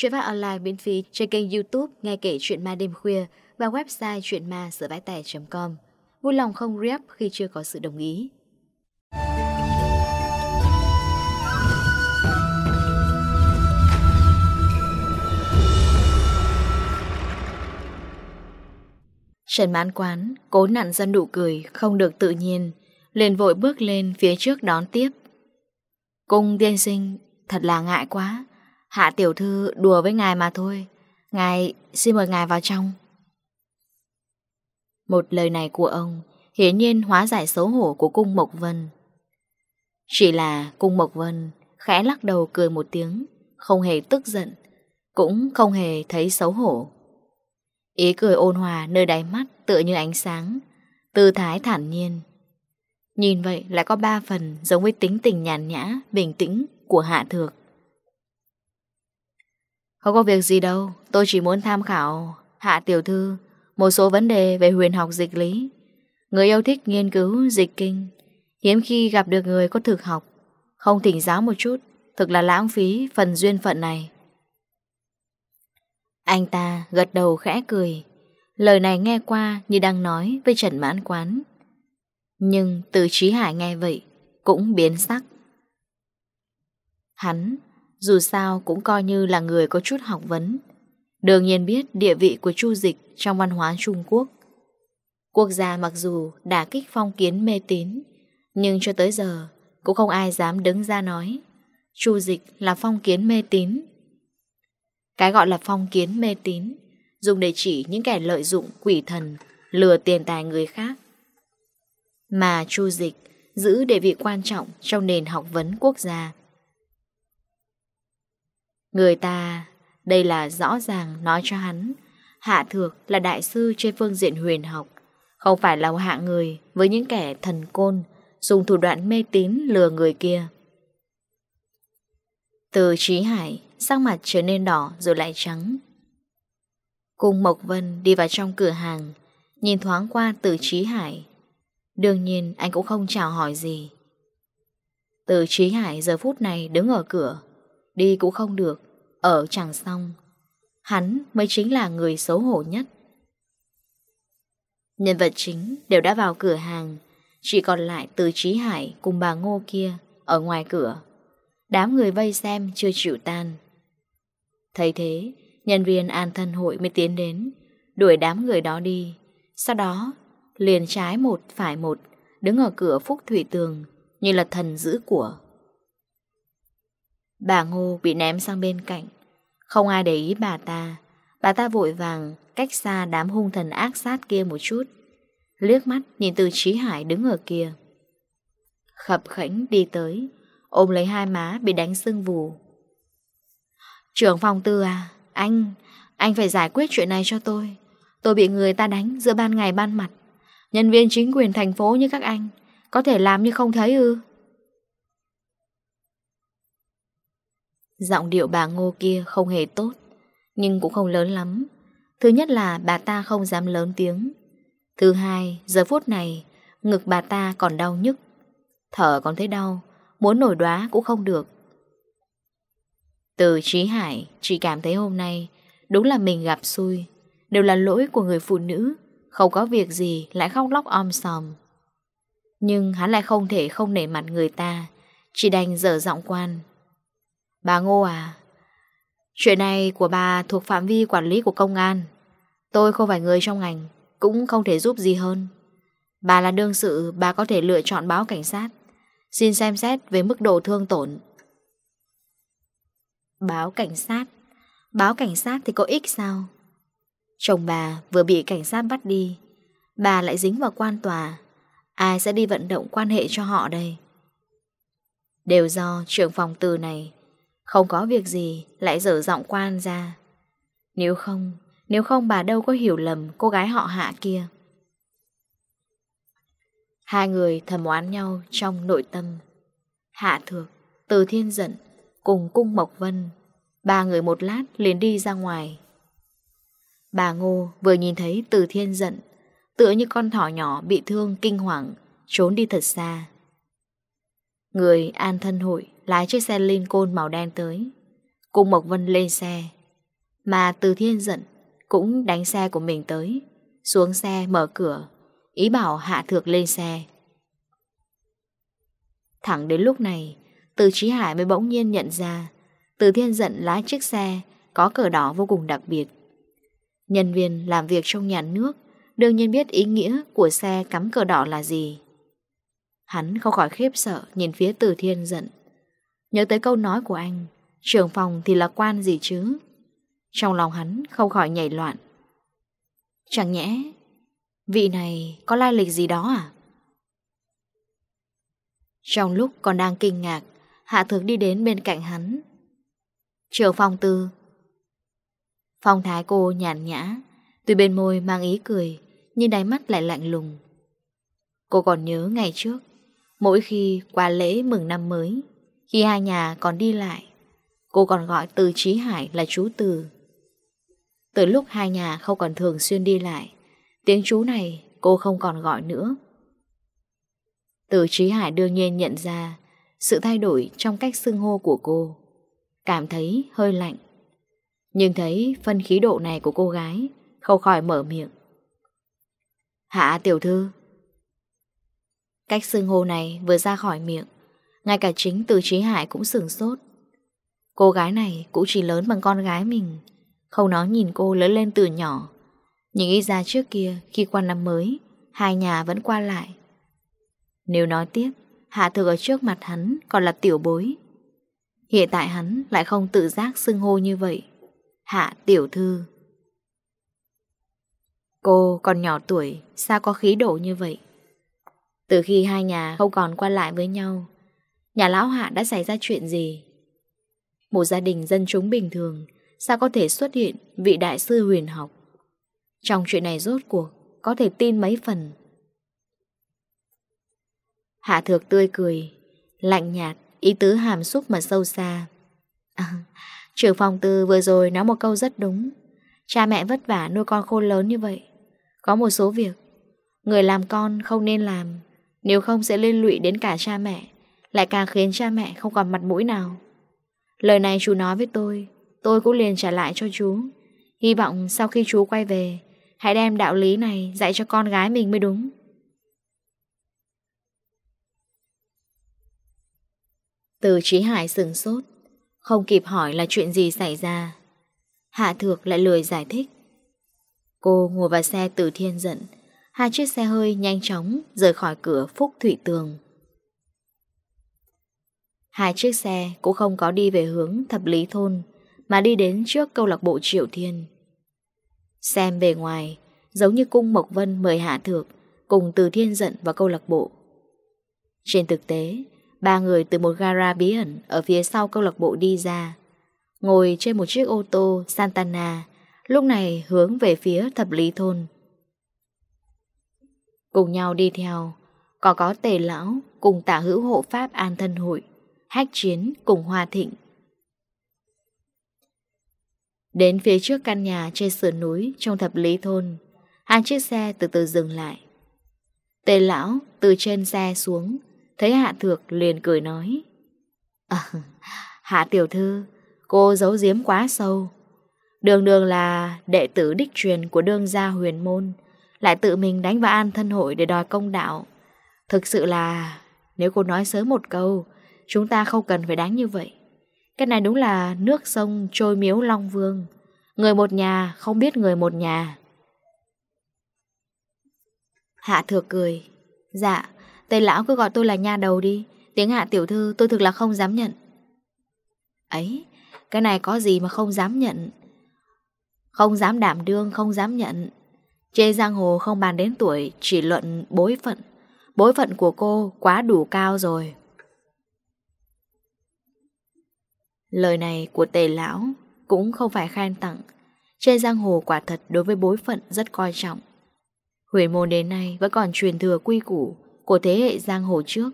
Chuyện phát online miễn phí trên kênh youtube Nghe kể chuyện ma đêm khuya và website chuyenma com Vui lòng không rep khi chưa có sự đồng ý. Trần mãn quán, cố nặn ra nụ cười, không được tự nhiên, liền vội bước lên phía trước đón tiếp. Cung tiên sinh, thật là ngại quá. Hạ tiểu thư đùa với ngài mà thôi. Ngài xin mời ngài vào trong. Một lời này của ông Hiển nhiên hóa giải xấu hổ của cung Mộc Vân. Chỉ là cung Mộc Vân Khẽ lắc đầu cười một tiếng Không hề tức giận Cũng không hề thấy xấu hổ. Ý cười ôn hòa nơi đáy mắt tựa như ánh sáng Tư thái thản nhiên. Nhìn vậy lại có ba phần giống với tính tình nhàn nhã, bình tĩnh của Hạ Thược. Không có việc gì đâu, Tôi chỉ muốn tham khảo. Hạ tiểu thư, Một số vấn đề về huyền học dịch lý. Người yêu thích nghiên cứu dịch kinh. Hiếm khi gặp được người có thực học. Không thỉnh giáo một chút, Thực là lãng phí phần duyên phận này. Anh ta gật đầu khẽ cười. Lời này nghe qua như đang nói với Trần Mãn Quán. Nhưng từ Trí Hải nghe vậy Cũng biến sắc. Hắn dù sao cũng coi như là người có chút học vấn. Đương nhiên biết địa vị của Chu Dịch trong văn hóa Trung Quốc. Quốc gia mặc dù đã kích phong kiến mê tín, Nhưng cho tới giờ cũng không ai dám đứng ra nói Chu Dịch là phong kiến mê tín. Cái gọi là phong kiến mê tín Dùng để chỉ những kẻ lợi dụng quỷ thần, Lừa tiền tài người khác. Mà Chu Dịch giữ địa vị quan trọng trong nền học vấn quốc gia Người ta, đây là rõ ràng nói cho hắn, Hạ Thược là đại sư trên phương diện huyền học, không phải là hạ người với những kẻ thần côn, dùng thủ đoạn mê tín lừa người kia. Từ trí hải, sắc mặt trở nên đỏ rồi lại trắng. Cung Mộc Vân đi vào trong cửa hàng, nhìn thoáng qua từ trí hải. Đương nhiên anh cũng không chào hỏi gì. Từ trí hải giờ phút này đứng ở cửa, đi cũng không được, ở chẳng xong. Hắn mới chính là người xấu hổ nhất. Nhân vật chính đều đã vào cửa hàng, chỉ còn lại từ Trí Hải cùng bà Ngô kia ở ngoài cửa. Đám người vây xem chưa chịu tan. Thấy thế, nhân viên an thân hội mới tiến đến, đuổi đám người đó đi. Sau đó, liền trái một phải một, đứng ở cửa phúc thủy tường như là thần giữ của. Bà Ngô bị ném sang bên cạnh. Không ai để ý bà ta. Bà ta vội vàng cách xa đám hung thần ác sát kia một chút. Liếc mắt nhìn từ Trí Hải đứng ở kia. Khập khảnh đi tới, ôm lấy hai má bị đánh sưng vù. Trưởng phòng tư à, anh, anh phải giải quyết chuyện này cho tôi. Tôi bị người ta đánh giữa ban ngày ban mặt. Nhân viên chính quyền thành phố như các anh, có thể làm như không thấy ư. Giọng điệu bà ngô kia không hề tốt, Nhưng cũng không lớn lắm. Thứ nhất là bà ta không dám lớn tiếng. Thứ hai, Giờ phút này, Ngực bà ta còn đau nhức. Thở còn thấy đau, Muốn nổi đoá cũng không được. Từ Trí Hải chỉ cảm thấy hôm nay Đúng là mình gặp xui, Đều là lỗi của người phụ nữ, Không có việc gì lại khóc lóc om sòm. Nhưng hắn lại không thể không nể mặt người ta, Chỉ đành dở giọng quan. Bà Ngô à, chuyện này của bà thuộc phạm vi quản lý của công an. Tôi không phải người trong ngành, cũng không thể giúp gì hơn. Bà là đương sự, bà có thể lựa chọn báo cảnh sát. Xin xem xét về mức độ thương tổn. Báo cảnh sát? Báo cảnh sát thì có ích sao? Chồng bà vừa bị cảnh sát bắt đi, bà lại dính vào quan tòa. Ai sẽ đi vận động quan hệ cho họ đây? Đều do trưởng phòng từ này không có việc gì, Lại dở giọng quan ra. Nếu không Nếu không bà đâu có hiểu lầm cô gái họ hạ kia. Hai người thầm oán nhau trong nội tâm. Hạ thược, Từ thiên giận Cùng cung Mộc Vân, Ba người một lát liền đi ra ngoài. Bà Ngô vừa nhìn thấy từ thiên giận Tựa như con thỏ nhỏ bị thương kinh hoàng, Trốn đi thật xa. Người an thân hội lái chiếc xe Lincoln màu đen tới. cung Mộc Vân lên xe. Mà Từ Thiên giận cũng đánh xe của mình tới. Xuống xe mở cửa. Ý bảo Hạ Thược lên xe. Thẳng đến lúc này, Từ Trí Hải mới bỗng nhiên nhận ra Từ Thiên giận lái chiếc xe có cờ đỏ vô cùng đặc biệt. Nhân viên làm việc trong nhà nước đương nhiên biết ý nghĩa của xe cắm cờ đỏ là gì. Hắn không khỏi khiếp sợ nhìn phía Từ Thiên giận. Nhớ tới câu nói của anh, trưởng phòng thì là quan gì chứ? Trong lòng hắn không khỏi nhảy loạn. Chẳng nhẽ, vị này có lai lịch gì đó à? Trong lúc còn đang kinh ngạc, Hạ Thược đi đến bên cạnh hắn. Trưởng phòng tư. Phong thái cô nhàn nhã, từ bên môi mang ý cười, nhưng đáy mắt lại lạnh lùng. Cô còn nhớ ngày trước, Mỗi khi qua lễ mừng năm mới, Khi hai nhà còn đi lại, Cô còn gọi từ Trí Hải là chú Từ. Từ lúc hai nhà không còn thường xuyên đi lại, Tiếng chú này cô không còn gọi nữa. Từ Trí Hải đương nhiên nhận ra Sự thay đổi trong cách xưng hô của cô, Cảm thấy hơi lạnh. Nhưng thấy phân khí độ này của cô gái, Không khỏi mở miệng. Hạ tiểu thư Cách xưng hô này vừa ra khỏi miệng, Ngay cả chính từ trí hải cũng sửng sốt. Cô gái này cũng chỉ lớn bằng con gái mình Khâu nó nhìn cô lớn lên từ nhỏ. Nhưng ý ra trước kia Khi qua năm mới, Hai nhà vẫn qua lại. Nếu nói tiếp, Hạ thực ở trước mặt hắn còn là tiểu bối. Hiện tại hắn lại không tự giác xưng hô như vậy. Hạ tiểu thư. Cô còn nhỏ tuổi, Sao có khí độ như vậy? Từ khi hai nhà không còn qua lại với nhau Nhà lão hạ đã xảy ra chuyện gì? Một gia đình dân chúng bình thường Sao có thể xuất hiện vị đại sư huyền học? Trong chuyện này rốt cuộc Có thể tin mấy phần? Hạ thược tươi cười Lạnh nhạt Ý tứ hàm xúc mà sâu xa. À, Trưởng phòng tư vừa rồi nói một câu rất đúng. Cha mẹ vất vả nuôi con khôn lớn như vậy. Có một số việc Người làm con không nên làm. Nếu không sẽ liên lụy đến cả cha mẹ, Lại càng khiến cha mẹ không còn mặt mũi nào. Lời này chú nói với tôi Tôi cũng liền trả lại cho chú Hy vọng sau khi chú quay về, Hãy đem đạo lý này dạy cho con gái mình mới đúng. Từ trí hải sừng sốt, Không kịp hỏi là chuyện gì xảy ra. Hạ thược lại lười giải thích. Cô ngồi vào xe từ thiên giận Hai chiếc xe hơi nhanh chóng rời khỏi cửa Phúc Thủy Tường. Hai chiếc xe cũng không có đi về hướng thập lý thôn mà đi đến trước câu lạc bộ Triệu Thiên. Xem bề ngoài, giống như cung Mộc Vân mời Hạ Thược cùng từ Thiên Dận vào câu lạc bộ. Trên thực tế, ba người từ một gara bí ẩn ở phía sau câu lạc bộ đi ra, ngồi trên một chiếc ô tô Santana, lúc này hướng về phía thập lý thôn. Cùng nhau đi theo. Có có tề lão cùng tả hữu hộ pháp an thân hội Hách chiến cùng hòa thịnh. Đến phía trước căn nhà trên sườn núi trong thập lý thôn Hai chiếc xe từ từ dừng lại. Tề lão từ trên xe xuống Thấy hạ thược liền cười nói à, Hạ tiểu thư Cô giấu giếm quá sâu. Đường đường là đệ tử đích truyền của đương gia huyền môn lại tự mình đánh vào An thân hội để đòi công đạo. Thực sự là, Nếu cô nói sớm một câu, Chúng ta không cần phải đánh như vậy. Cái này đúng là nước sông trôi miếu Long Vương. Người một nhà không biết người một nhà. Hạ thừa cười. Dạ Tây lão cứ gọi tôi là nha đầu đi. Tiếng hạ tiểu thư tôi thực là không dám nhận. Ấy, Cái này có gì mà không dám nhận? Không dám đảm đương, Không dám nhận. Trên giang hồ không bàn đến tuổi, chỉ luận bối phận. Bối phận của cô quá đủ cao rồi. Lời này của tề lão cũng không phải khen tặng. Trên giang hồ quả thật đối với bối phận rất coi trọng. Huyền môn đến nay vẫn còn truyền thừa quy củ của thế hệ giang hồ trước.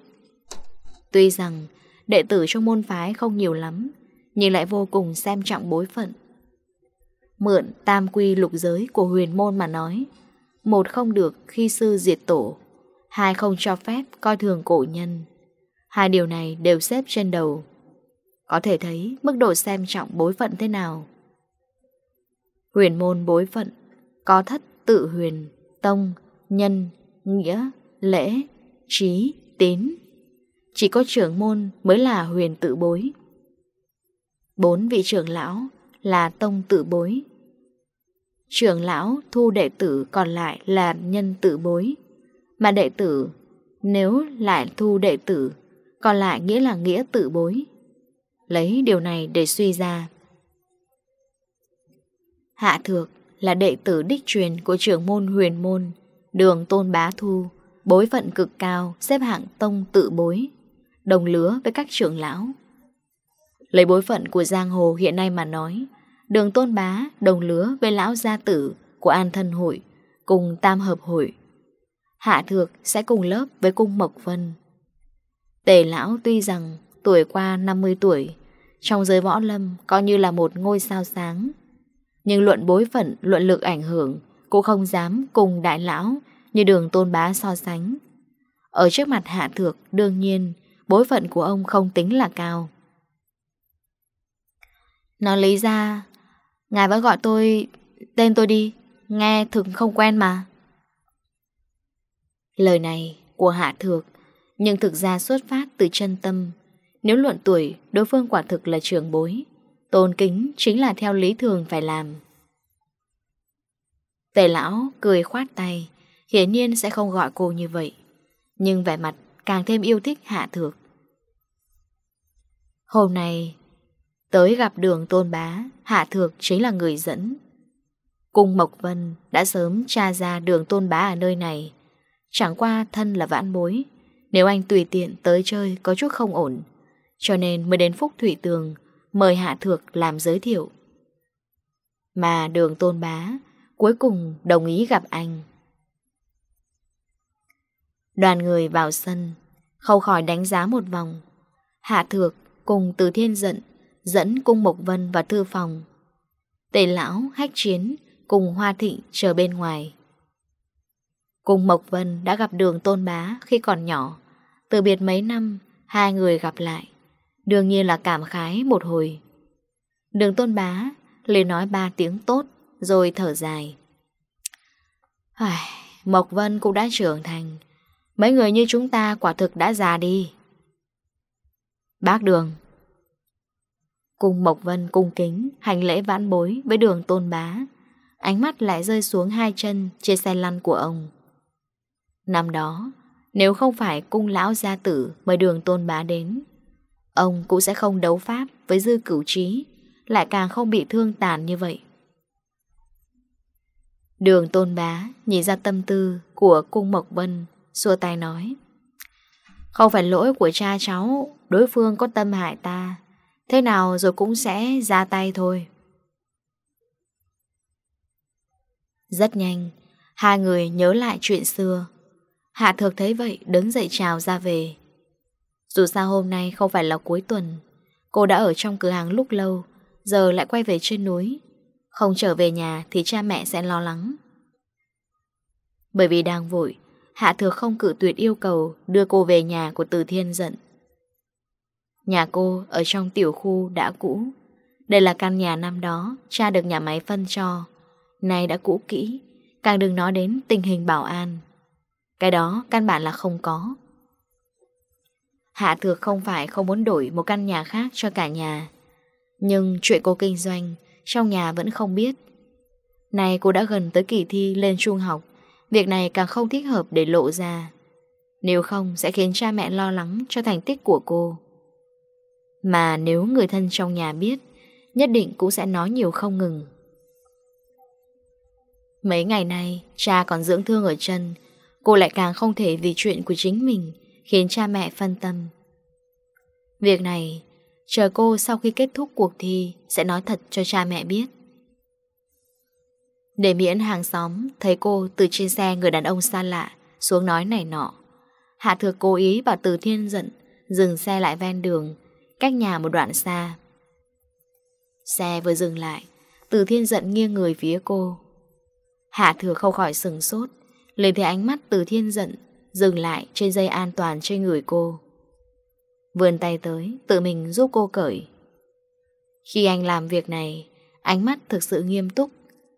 Tuy rằng đệ tử trong môn phái không nhiều lắm, nhưng lại vô cùng xem trọng bối phận mượn tam quy lục giới của huyền môn mà nói. Một không được khi sư diệt tổ, hai không cho phép coi thường cổ nhân. Hai điều này đều xếp trên đầu. Có thể thấy mức độ xem trọng bối phận thế nào. Huyền môn bối phận, có thất tự huyền, tông, nhân, nghĩa, lễ, trí, tín. Chỉ có trưởng môn mới là huyền tự bối. Bốn vị trưởng lão là tông tự bối. Trưởng lão thu đệ tử còn lại là nhân tự bối, mà đệ tử nếu lại thu đệ tử, còn lại nghĩa là nghĩa tự bối. Lấy điều này để suy ra. Hạ Thược là đệ tử đích truyền của trưởng môn huyền môn, đường Tôn Bá Thu, bối phận cực cao, xếp hạng tông tự bối, đồng lứa với các trưởng lão. Lấy bối phận của giang hồ hiện nay mà nói, Đường Tôn Bá đồng lứa với lão gia tử của An Thân Hội cùng Tam Hợp Hội. Hạ Thược sẽ cùng lớp với cung Mộc Vân. Tề lão tuy rằng tuổi qua 50 tuổi, trong giới võ lâm coi như là một ngôi sao sáng. Nhưng luận bối phận, luận lực ảnh hưởng cũng không dám cùng đại lão như đường tôn bá so sánh. Ở trước mặt Hạ Thược, đương nhiên, bối phận của ông không tính là cao. nó lấy ra, Ngài vẫn gọi tôi, Tên tôi đi, Nghe thường không quen mà. Lời này của Hạ Thược, Nhưng thực ra xuất phát từ chân tâm. Nếu luận tuổi, Đối phương quả thực là trường bối. Tôn kính chính là theo lý thường phải làm. Tề lão cười khoát tay, Hiển nhiên sẽ không gọi cô như vậy. Nhưng vẻ mặt càng thêm yêu thích Hạ Thược. Hôm nay Tới gặp đường tôn bá, Hạ Thược chính là người dẫn. Cung Mộc Vân đã sớm tra ra đường tôn bá ở nơi này. Chẳng qua thân là vãn bối, nếu anh tùy tiện tới chơi có chút không ổn. Cho nên mới đến Phúc Thủy Tường, mời Hạ Thược làm giới thiệu. Mà đường tôn bá cuối cùng đồng ý gặp anh. Đoàn người vào sân, khâu khỏi đánh giá một vòng. Hạ Thược cùng từ thiên giận dẫn Cung Mộc Vân vào thư phòng. Tề lão, hách chiến cùng Hoa Thị chờ bên ngoài. Cung Mộc Vân đã gặp đường tôn bá khi còn nhỏ. Từ biệt mấy năm, hai người gặp lại. Đương nhiên là cảm khái một hồi. Đường tôn bá liền nói ba tiếng tốt rồi thở dài. Ai, Mộc Vân cũng đã trưởng thành. Mấy người như chúng ta quả thực đã già đi. Bác Đường, Cùng Mộc Vân cung kính, hành lễ vãn bối với đường tôn bá. Ánh mắt lại rơi xuống hai chân trên xe lăn của ông. Năm đó, nếu không phải cung lão gia tử mời đường tôn bá đến, ông cũng sẽ không đấu pháp với dư cửu trí, lại càng không bị thương tàn như vậy. Đường tôn bá nhìn ra tâm tư của cung Mộc Vân, xua tay nói. Không phải lỗi của cha cháu, đối phương có tâm hại ta, Thế nào rồi cũng sẽ ra tay thôi. Rất nhanh, Hai người nhớ lại chuyện xưa. Hạ thược thấy vậy, đứng dậy chào ra về. Dù sao hôm nay không phải là cuối tuần, Cô đã ở trong cửa hàng lúc lâu, Giờ lại quay về trên núi. Không trở về nhà thì cha mẹ sẽ lo lắng. Bởi vì đang vội, Hạ thược không cự tuyệt yêu cầu đưa cô về nhà của Từ Thiên giận Nhà cô ở trong tiểu khu đã cũ. Đây là căn nhà năm đó cha được nhà máy phân cho. Nay đã cũ kỹ, càng đừng nói đến tình hình bảo an. Cái đó căn bản là không có. Hạ Thược không phải không muốn đổi một căn nhà khác cho cả nhà. Nhưng chuyện cô kinh doanh, trong nhà vẫn không biết. Nay cô đã gần tới kỳ thi lên trung học, việc này càng không thích hợp để lộ ra. Nếu không sẽ khiến cha mẹ lo lắng cho thành tích của cô. Mà nếu người thân trong nhà biết, Nhất định cũng sẽ nói nhiều không ngừng. Mấy ngày nay, Cha còn dưỡng thương ở chân. Cô lại càng không thể vì chuyện của chính mình Khiến cha mẹ phân tâm. Việc này, Chờ cô sau khi kết thúc cuộc thi Sẽ nói thật cho cha mẹ biết. Để miễn hàng xóm Thấy cô từ trên xe người đàn ông xa lạ Xuống nói này nọ, Hạ thừa cố ý bảo từ thiên giận Dừng xe lại ven đường Cách nhà một đoạn xa. Xe vừa dừng lại, Từ thiên giận nghiêng người phía cô. Hạ thừa không khỏi sừng sốt Lên thấy ánh mắt từ thiên giận Dừng lại trên dây an toàn trên người cô. Vươn tay tới, Tự mình giúp cô cởi. Khi anh làm việc này, Ánh mắt thực sự nghiêm túc,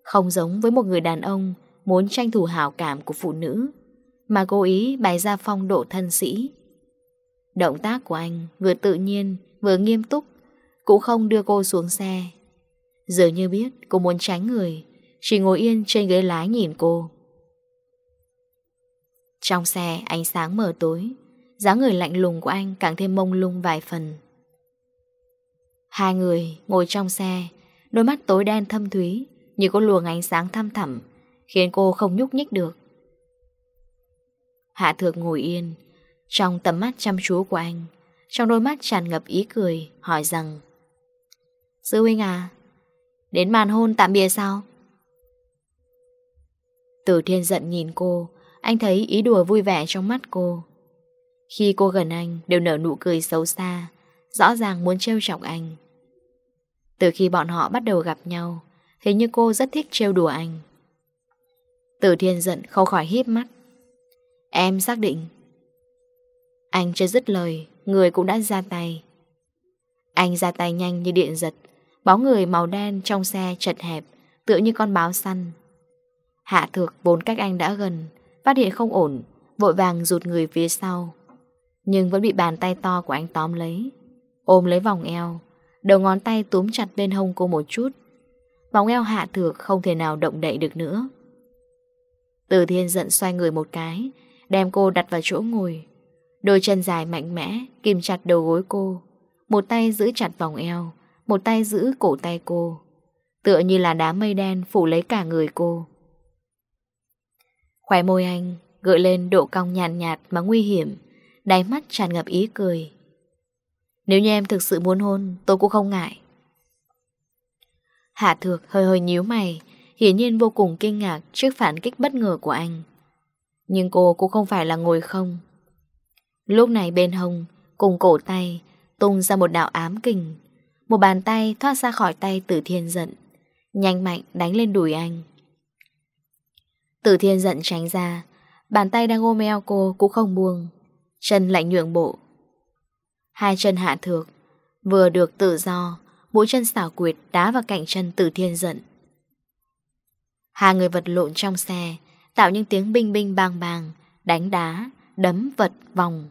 Không giống với một người đàn ông Muốn tranh thủ hảo cảm của phụ nữ, Mà cố ý bày ra phong độ thân sĩ. Động tác của anh vừa tự nhiên vừa nghiêm túc, cũng không đưa cô xuống xe. giờ như biết cô muốn tránh người, chỉ ngồi yên trên ghế lái nhìn cô. Trong xe ánh sáng mờ tối, dáng người lạnh lùng của anh càng thêm mông lung vài phần. Hai người ngồi trong xe, đôi mắt tối đen thâm thúy, như có luồng ánh sáng thăm thẳm, khiến cô không nhúc nhích được. Hạ thược ngồi yên, trong tầm mắt chăm chú của anh, trong đôi mắt tràn ngập ý cười, Hỏi rằng, Sư huynh à Đến màn hôn tạm biệt sao? Tử thiên giận nhìn cô, Anh thấy ý đùa vui vẻ trong mắt cô. Khi cô gần anh, Đều nở nụ cười xấu xa, Rõ ràng muốn trêu chọc anh. Từ khi bọn họ bắt đầu gặp nhau, Hình như cô rất thích trêu đùa anh. Tử thiên giận không khỏi hiếp mắt. Em xác định, Anh chưa dứt lời Người cũng đã ra tay. Anh ra tay nhanh như điện giật, Bóng người màu đen trong xe chật hẹp, Tựa như con báo săn. Hạ thược vốn cách anh đã gần, Phát hiện không ổn, Vội vàng rụt người phía sau. Nhưng vẫn bị bàn tay to của anh tóm lấy, Ôm lấy vòng eo, Đầu ngón tay túm chặt bên hông cô một chút. Vòng eo hạ thược không thể nào động đậy được nữa. Từ thiên giận xoay người một cái, Đem cô đặt vào chỗ ngồi. Đôi chân dài mạnh mẽ Kìm chặt đầu gối cô. Một tay giữ chặt vòng eo Một tay giữ cổ tay cô. Tựa như là đá mây đen phủ lấy cả người cô. Khóe môi anh gợi lên độ cong nhàn nhạt, nhạt mà nguy hiểm Đáy mắt tràn ngập ý cười. Nếu như em thực sự muốn hôn Tôi cũng không ngại. Hạ thược hơi hơi nhíu mày hiển nhiên vô cùng kinh ngạc trước phản kích bất ngờ của anh. Nhưng cô cũng không phải là ngồi không. Lúc này bên hồng cùng cổ tay, tung ra một đạo ám kình. Một bàn tay thoát ra khỏi tay tử thiên giận. Nhanh mạnh đánh lên đùi anh. Tử thiên giận tránh ra, bàn tay đang ôm eo cô cũng không buông. Chân lại nhượng bộ. Hai chân hạ thược, vừa được tự do, mũi chân xảo quyệt đá vào cạnh chân tử thiên giận. Hai người vật lộn trong xe, tạo những tiếng binh binh bang bang, đánh đá, đấm vật vòng.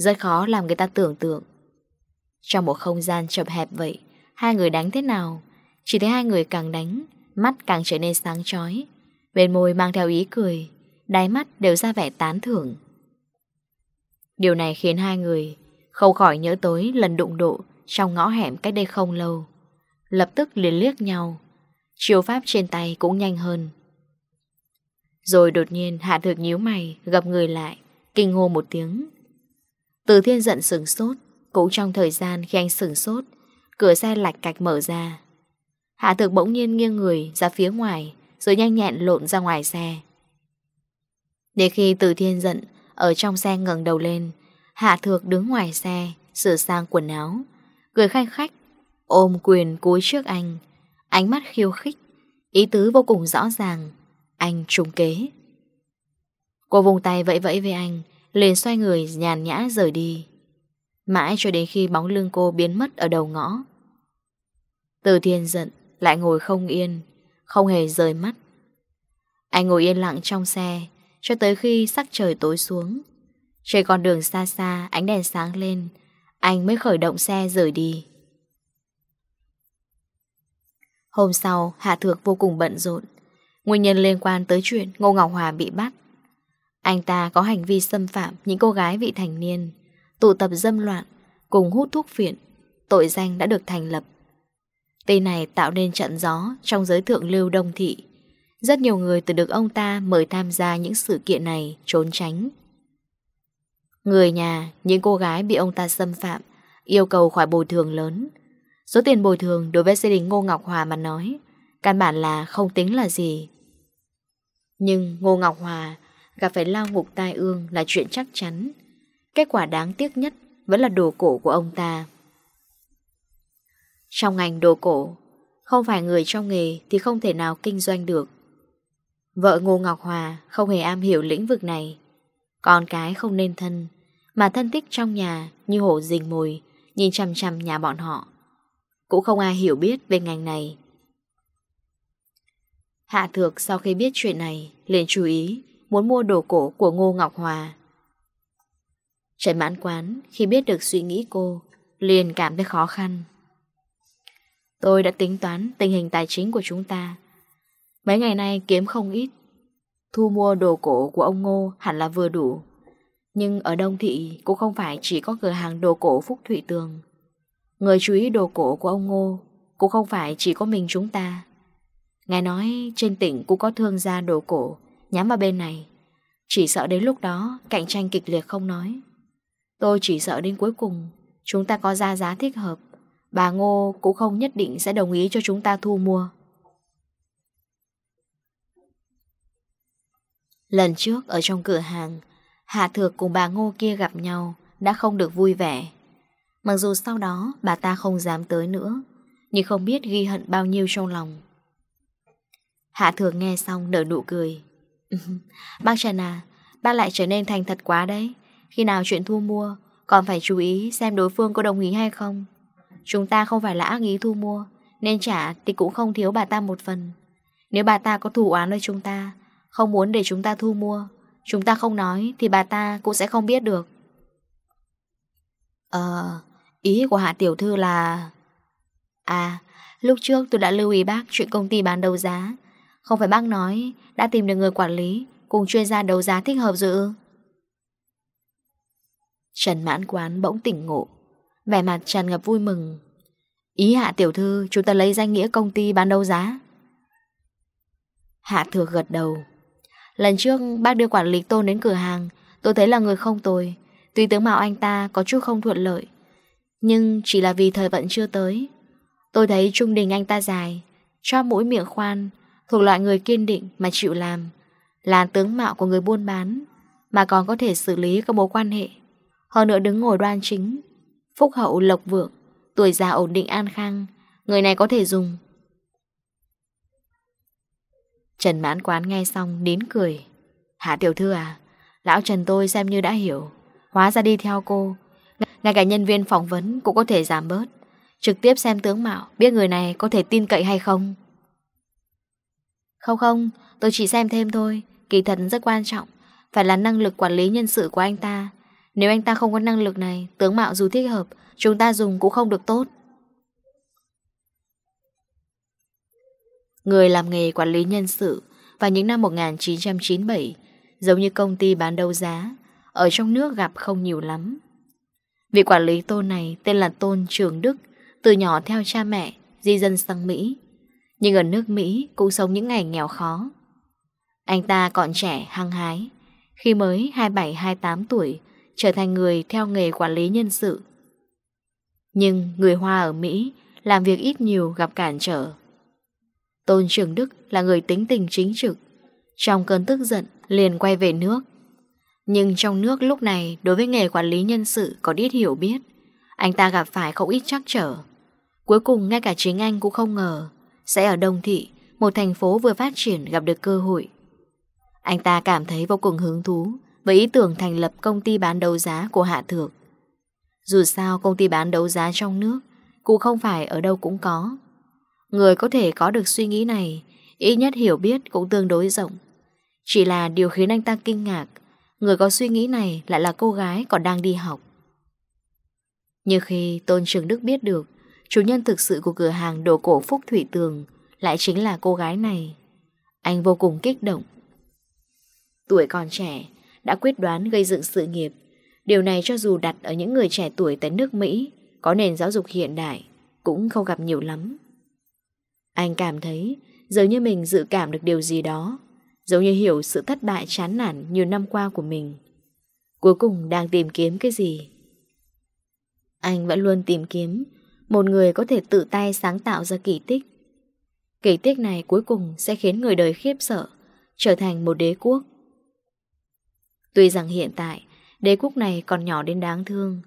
Rất khó làm người ta tưởng tượng. Trong một không gian chậm hẹp vậy, Hai người đánh thế nào? Chỉ thấy hai người càng đánh, Mắt càng trở nên sáng chói. Bên môi mang theo ý cười, Đáy mắt đều ra vẻ tán thưởng. Điều này khiến hai người Không khỏi nhớ tới lần đụng độ Trong ngõ hẻm cách đây không lâu. Lập tức liền liếc nhau Chiều pháp trên tay cũng nhanh hơn. Rồi đột nhiên Hạ Thược nhíu mày, Gặp người lại, Kinh hô một tiếng. Từ thiên giận sừng sốt, Cũng trong thời gian khi anh sừng sốt, Cửa xe lạch cạch mở ra. Hạ thực bỗng nhiên nghiêng người ra phía ngoài, Rồi nhanh nhẹn lộn ra ngoài xe. Đến khi từ thiên giận Ở trong xe ngẩng đầu lên, Hạ thược đứng ngoài xe, Sửa sang quần áo. Cười khanh khách Ôm quyền cúi trước anh. Ánh mắt khiêu khích, Ý tứ vô cùng rõ ràng. Anh trùng kế. Cô vùng tay vẫy vẫy với anh liền xoay người nhàn nhã rời đi. Mãi cho đến khi bóng lưng cô biến mất ở đầu ngõ. Từ thiên giận, lại ngồi không yên, không hề rời mắt. Anh ngồi yên lặng trong xe, cho tới khi sắc trời tối xuống. Trên con đường xa xa, ánh đèn sáng lên, anh mới khởi động xe rời đi. Hôm sau, Hạ Thược vô cùng bận rộn. Nguyên nhân liên quan tới chuyện Ngô Ngọc Hòa bị bắt anh ta có hành vi xâm phạm những cô gái vị thành niên, tụ tập dâm loạn, cùng hút thuốc phiện, tội danh đã được thành lập. Tên này tạo nên trận gió trong giới thượng lưu đông thị. Rất nhiều người từ được ông ta mời tham gia những sự kiện này trốn tránh. Người nhà, những cô gái bị ông ta xâm phạm, yêu cầu khỏi bồi thường lớn. Số tiền bồi thường đối với gia đình Ngô Ngọc Hòa mà nói, căn bản là không tính là gì. Nhưng Ngô Ngọc Hòa Gặp phải lao ngục tai ương là chuyện chắc chắn. Kết quả đáng tiếc nhất Vẫn là đồ cổ của ông ta. Trong ngành đồ cổ, Không phải người trong nghề Thì không thể nào kinh doanh được. Vợ Ngô Ngọc Hòa Không hề am hiểu lĩnh vực này. Con cái không nên thân, Mà thân tích trong nhà như hổ rình mồi, Nhìn chằm chằm nhà bọn họ. Cũng không ai hiểu biết về ngành này. Hạ thược sau khi biết chuyện này liền chú ý muốn mua đồ cổ của Ngô Ngọc Hòa. Trần mãn quán khi biết được suy nghĩ cô, liền cảm thấy khó khăn. Tôi đã tính toán tình hình tài chính của chúng ta. Mấy ngày nay kiếm không ít. Thu mua đồ cổ của ông Ngô hẳn là vừa đủ. Nhưng ở Đông Thị cũng không phải chỉ có cửa hàng đồ cổ Phúc Thủy Tường. Người chú ý đồ cổ của ông Ngô cũng không phải chỉ có mình chúng ta. Nghe nói trên tỉnh cũng có thương gia đồ cổ Nhắm vào bên này. Chỉ sợ đến lúc đó, cạnh tranh kịch liệt không nói. Tôi chỉ sợ đến cuối cùng, Chúng ta có ra giá thích hợp. Bà Ngô cũng không nhất định sẽ đồng ý cho chúng ta thu mua. Lần trước, ở trong cửa hàng, Hạ Thược cùng bà Ngô kia gặp nhau Đã không được vui vẻ. Mặc dù sau đó, bà ta không dám tới nữa, Nhưng không biết ghi hận bao nhiêu trong lòng. Hạ Thược nghe xong nở nụ cười. Bác Trần à, bác lại trở nên thành thật quá đấy. Khi nào chuyện thu mua, còn phải chú ý xem đối phương có đồng ý hay không. Chúng ta không phải là ác ý thu mua, nên trả thì cũng không thiếu bà ta một phần. Nếu bà ta có thù án với chúng ta, không muốn để chúng ta thu mua, chúng ta không nói thì bà ta cũng sẽ không biết được. Ờ, ý của Hạ Tiểu Thư là... À, lúc trước tôi đã lưu ý bác chuyện công ty bán đấu giá, không phải bác nói, Đã tìm được người quản lý, Cùng chuyên gia đấu giá thích hợp dự Trần mãn quán bỗng tỉnh ngộ, Vẻ mặt tràn ngập vui mừng. Ý hạ tiểu thư, Chúng ta lấy danh nghĩa công ty bán đấu giá. Hạ thược gật đầu. Lần trước bác đưa quản lý tôn đến cửa hàng, Tôi thấy là người không tồi. Tuy tướng mạo anh ta có chút không thuận lợi, Nhưng chỉ là vì thời vận chưa tới. Tôi thấy trung đình anh ta dài, Cho mũi miệng khoan Thuộc loại người kiên định mà chịu làm, Là tướng mạo của người buôn bán, Mà còn có thể xử lý các mối quan hệ. Hơn nữa đứng ngồi đoan chính, Phúc hậu lộc vượng, Tuổi già ổn định an khang, Người này có thể dùng. Trần mãn quán nghe xong nín cười. Hạ tiểu thư à Lão Trần tôi xem như đã hiểu, Hóa ra đi theo cô, Ngay cả nhân viên phỏng vấn cũng có thể giảm bớt, Trực tiếp xem tướng mạo, Biết người này có thể tin cậy hay không? Không không, tôi chỉ xem thêm thôi. Kỳ thật rất quan trọng. Phải là năng lực quản lý nhân sự của anh ta. Nếu anh ta không có năng lực này Tướng mạo dù thích hợp Chúng ta dùng cũng không được tốt. Người làm nghề quản lý nhân sự Vào những năm 1997 Giống như công ty bán đấu giá Ở trong nước gặp không nhiều lắm. Vị quản lý tôn này tên là Tôn Trường Đức Từ nhỏ theo cha mẹ Di dân sang Mỹ. Nhưng ở nước Mỹ cũng sống những ngày nghèo khó. Anh ta còn trẻ, hăng hái. Khi mới 27-28 tuổi, Trở thành người theo nghề quản lý nhân sự. Nhưng người Hoa ở Mỹ Làm việc ít nhiều gặp cản trở. Tôn Trường Đức là người tính tình chính trực. Trong cơn tức giận, liền quay về nước. Nhưng trong nước lúc này, Đối với nghề quản lý nhân sự có ít hiểu biết. Anh ta gặp phải không ít trắc trở. Cuối cùng ngay cả chính anh cũng không ngờ sẽ ở Đông Thị, một thành phố vừa phát triển gặp được cơ hội. Anh ta cảm thấy vô cùng hứng thú với ý tưởng thành lập công ty bán đấu giá của Hạ Thược. Dù sao công ty bán đấu giá trong nước cũng không phải ở đâu cũng có. Người có thể có được suy nghĩ này, ít nhất hiểu biết cũng tương đối rộng. Chỉ là điều khiến anh ta kinh ngạc, người có suy nghĩ này lại là cô gái còn đang đi học. Như khi Tôn Trường Đức biết được Chủ nhân thực sự của cửa hàng đồ cổ Phúc Thủy Tường lại chính là cô gái này. Anh vô cùng kích động. Tuổi còn trẻ, đã quyết đoán gây dựng sự nghiệp. Điều này cho dù đặt ở những người trẻ tuổi tới nước Mỹ, có nền giáo dục hiện đại, cũng không gặp nhiều lắm. Anh cảm thấy dường như mình dự cảm được điều gì đó, giống như hiểu sự thất bại chán nản nhiều năm qua của mình. Cuối cùng đang tìm kiếm cái gì? Anh vẫn luôn tìm kiếm một người có thể tự tay sáng tạo ra kỳ tích. Kỳ tích này cuối cùng sẽ khiến người đời khiếp sợ, trở thành một đế quốc. Tuy rằng hiện tại, đế quốc này còn nhỏ đến đáng thương,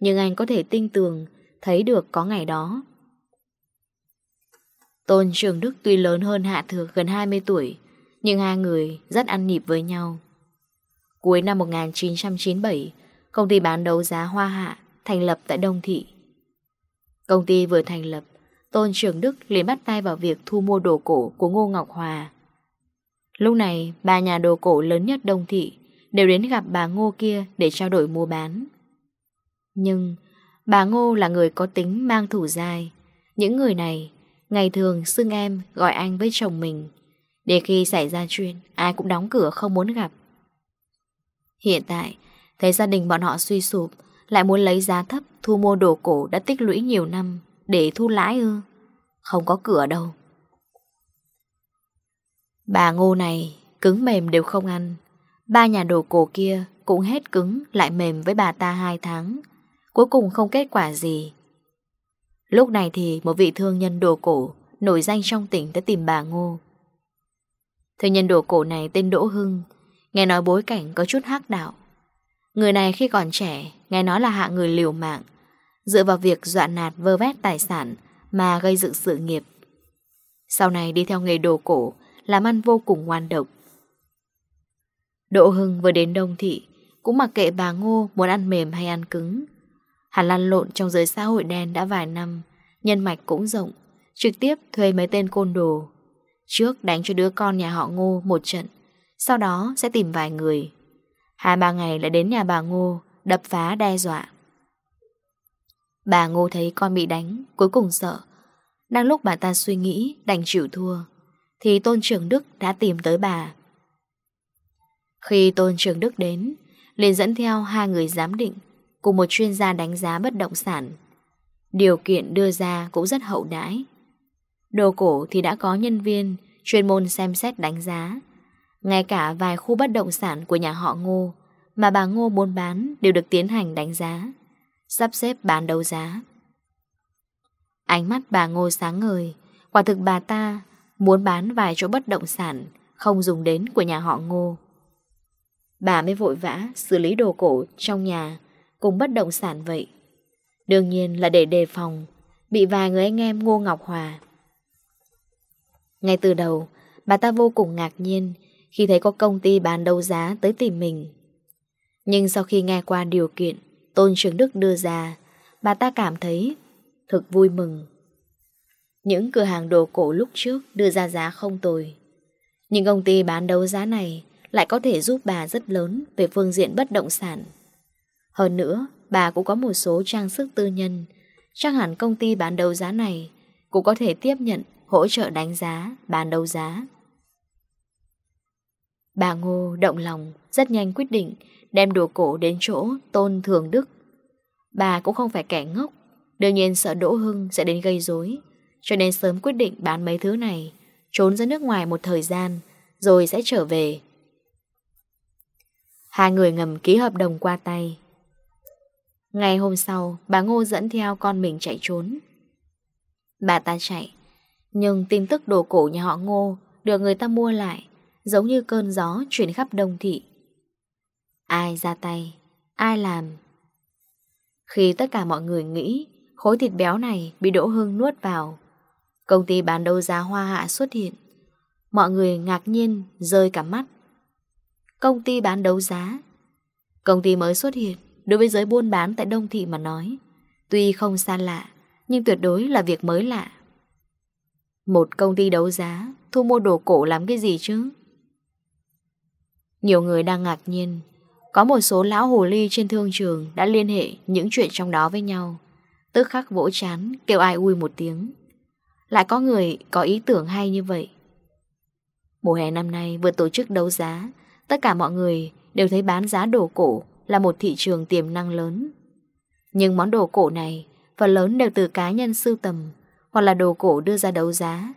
nhưng anh có thể tin tưởng thấy được có ngày đó. Tôn Trường Đức tuy lớn hơn Hạ Thược gần 20 tuổi, nhưng hai người rất ăn nhịp với nhau. Cuối năm 1997, công ty bán đấu giá Hoa Hạ thành lập tại Đông Thị. Công ty vừa thành lập, Tôn Trường Đức liền bắt tay vào việc thu mua đồ cổ của Ngô Ngọc Hòa. Lúc này, ba nhà đồ cổ lớn nhất Đông Thị đều đến gặp bà Ngô kia để trao đổi mua bán. Nhưng, bà Ngô là người có tính mang thủ dai. Những người này, ngày thường xưng em gọi anh với chồng mình. Để khi xảy ra chuyện, ai cũng đóng cửa không muốn gặp. Hiện tại, thấy gia đình bọn họ suy sụp, lại muốn lấy giá thấp, Thu mua đồ cổ đã tích lũy nhiều năm Để thu lãi ư? Không có cửa đâu. Bà ngô này Cứng mềm đều không ăn. Ba nhà đồ cổ kia cũng hết cứng, Lại mềm với bà ta hai tháng. Cuối cùng không kết quả gì. Lúc này thì một vị thương nhân đồ cổ Nổi danh trong tỉnh tới tìm bà ngô. Thương nhân đồ cổ này tên Đỗ Hưng, Nghe nói bối cảnh có chút hắc đạo. Người này khi còn trẻ, nghe nói là hạ người liều mạng, dựa vào việc dọa nạt vơ vét tài sản mà gây dựng sự nghiệp. Sau này đi theo nghề đồ cổ, làm ăn vô cùng ngoan độc. Đỗ Hưng vừa đến Đông Thị, cũng mặc kệ bà Ngô muốn ăn mềm hay ăn cứng. Hắn lăn lộn trong giới xã hội đen đã vài năm, nhân mạch cũng rộng, trực tiếp thuê mấy tên côn đồ. Trước đánh cho đứa con nhà họ Ngô một trận, sau đó sẽ tìm vài người Hai ba ngày lại đến nhà bà Ngô Đập phá đe dọa. Bà Ngô thấy con bị đánh Cuối cùng sợ. Đang lúc bà ta suy nghĩ đành chịu thua Thì Tôn Trường Đức đã tìm tới bà. Khi Tôn Trường Đức đến liền dẫn theo hai người giám định Cùng một chuyên gia đánh giá bất động sản. Điều kiện đưa ra cũng rất hậu đãi. Đồ cổ thì đã có nhân viên chuyên môn xem xét đánh giá, ngay cả vài khu bất động sản của nhà họ Ngô mà bà Ngô muốn bán đều được tiến hành đánh giá, sắp xếp bán đấu giá. Ánh mắt bà Ngô sáng ngời, quả thực bà ta muốn bán vài chỗ bất động sản không dùng đến của nhà họ Ngô. Bà mới vội vã xử lý đồ cổ trong nhà cùng bất động sản vậy. Đương nhiên là để đề phòng, bị vài người anh em Ngô Ngọc Hòa. Ngay từ đầu, bà ta vô cùng ngạc nhiên khi thấy có công ty bán đấu giá tới tìm mình. Nhưng sau khi nghe qua điều kiện Tôn Trường Đức đưa ra, bà ta cảm thấy thực vui mừng. Những cửa hàng đồ cổ lúc trước đưa ra giá không tồi. Nhưng công ty bán đấu giá này lại có thể giúp bà rất lớn về phương diện bất động sản. Hơn nữa, bà cũng có một số trang sức tư nhân, chắc hẳn công ty bán đấu giá này cũng có thể tiếp nhận hỗ trợ đánh giá, bán đấu giá. Bà Ngô động lòng, rất nhanh quyết định đem đồ cổ đến chỗ Tôn Thường Đức. Bà cũng không phải kẻ ngốc, đương nhiên sợ Đỗ Hưng sẽ đến gây rối cho nên sớm quyết định bán mấy thứ này, trốn ra nước ngoài một thời gian, rồi sẽ trở về. Hai người ngầm ký hợp đồng qua tay. Ngày hôm sau, bà Ngô dẫn theo con mình chạy trốn. Bà ta chạy, nhưng tin tức đồ cổ nhà họ Ngô được người ta mua lại, giống như cơn gió chuyển khắp đông thị. Ai ra tay, ai làm. Khi tất cả mọi người nghĩ khối thịt béo này bị Đỗ Hưng nuốt vào, công ty bán đấu giá hoa hạ xuất hiện. Mọi người ngạc nhiên rơi cả mắt. Công ty bán đấu giá Công ty mới xuất hiện đối với giới buôn bán tại Đông Thị mà nói. Tuy không xa lạ, nhưng tuyệt đối là việc mới lạ. Một công ty đấu giá, thu mua đồ cổ làm cái gì chứ? Nhiều người đang ngạc nhiên. Có một số lão hồ ly trên thương trường Đã liên hệ những chuyện trong đó với nhau. Tức khắc vỗ chán, Kêu ai ui một tiếng. Lại có người có ý tưởng hay như vậy. Mùa hè năm nay vừa tổ chức đấu giá, Tất cả mọi người đều thấy bán giá đồ cổ Là một thị trường tiềm năng lớn. Nhưng món đồ cổ này, Phần lớn đều từ cá nhân sưu tầm, Hoặc là đồ cổ đưa ra đấu giá.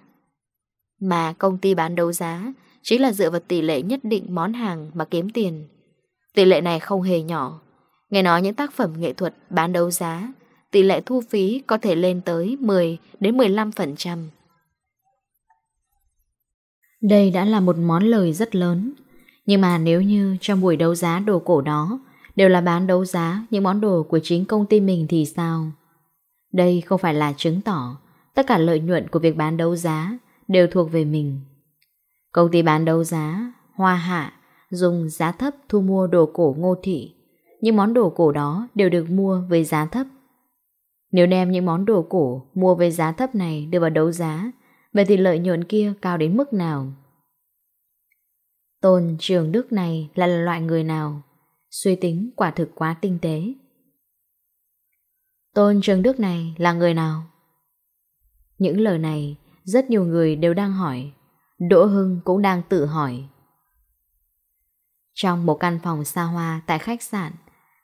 Mà công ty bán đấu giá chính là dựa vào tỷ lệ nhất định món hàng mà kiếm tiền. Tỷ lệ này không hề nhỏ. Nghe nói những tác phẩm nghệ thuật bán đấu giá, tỷ lệ thu phí có thể lên tới 10 đến 15%. Đây đã là một món lời rất lớn, nhưng mà nếu như trong buổi đấu giá đồ cổ đó đều là bán đấu giá những món đồ của chính công ty mình thì sao? Đây không phải là chứng tỏ tất cả lợi nhuận của việc bán đấu giá đều thuộc về mình. Công ty bán đấu giá, hoa hạ, dùng giá thấp thu mua đồ cổ ngô thị. Những món đồ cổ đó đều được mua với giá thấp. Nếu đem những món đồ cổ mua với giá thấp này đưa vào đấu giá, vậy thì lợi nhuận kia cao đến mức nào? Tôn Trường Đức này là loại người nào? Suy tính quả thực quá tinh tế. Tôn Trường Đức này là người nào? Những lời này rất nhiều người đều đang hỏi Đỗ Hưng cũng đang tự hỏi. Trong một căn phòng xa hoa tại khách sạn,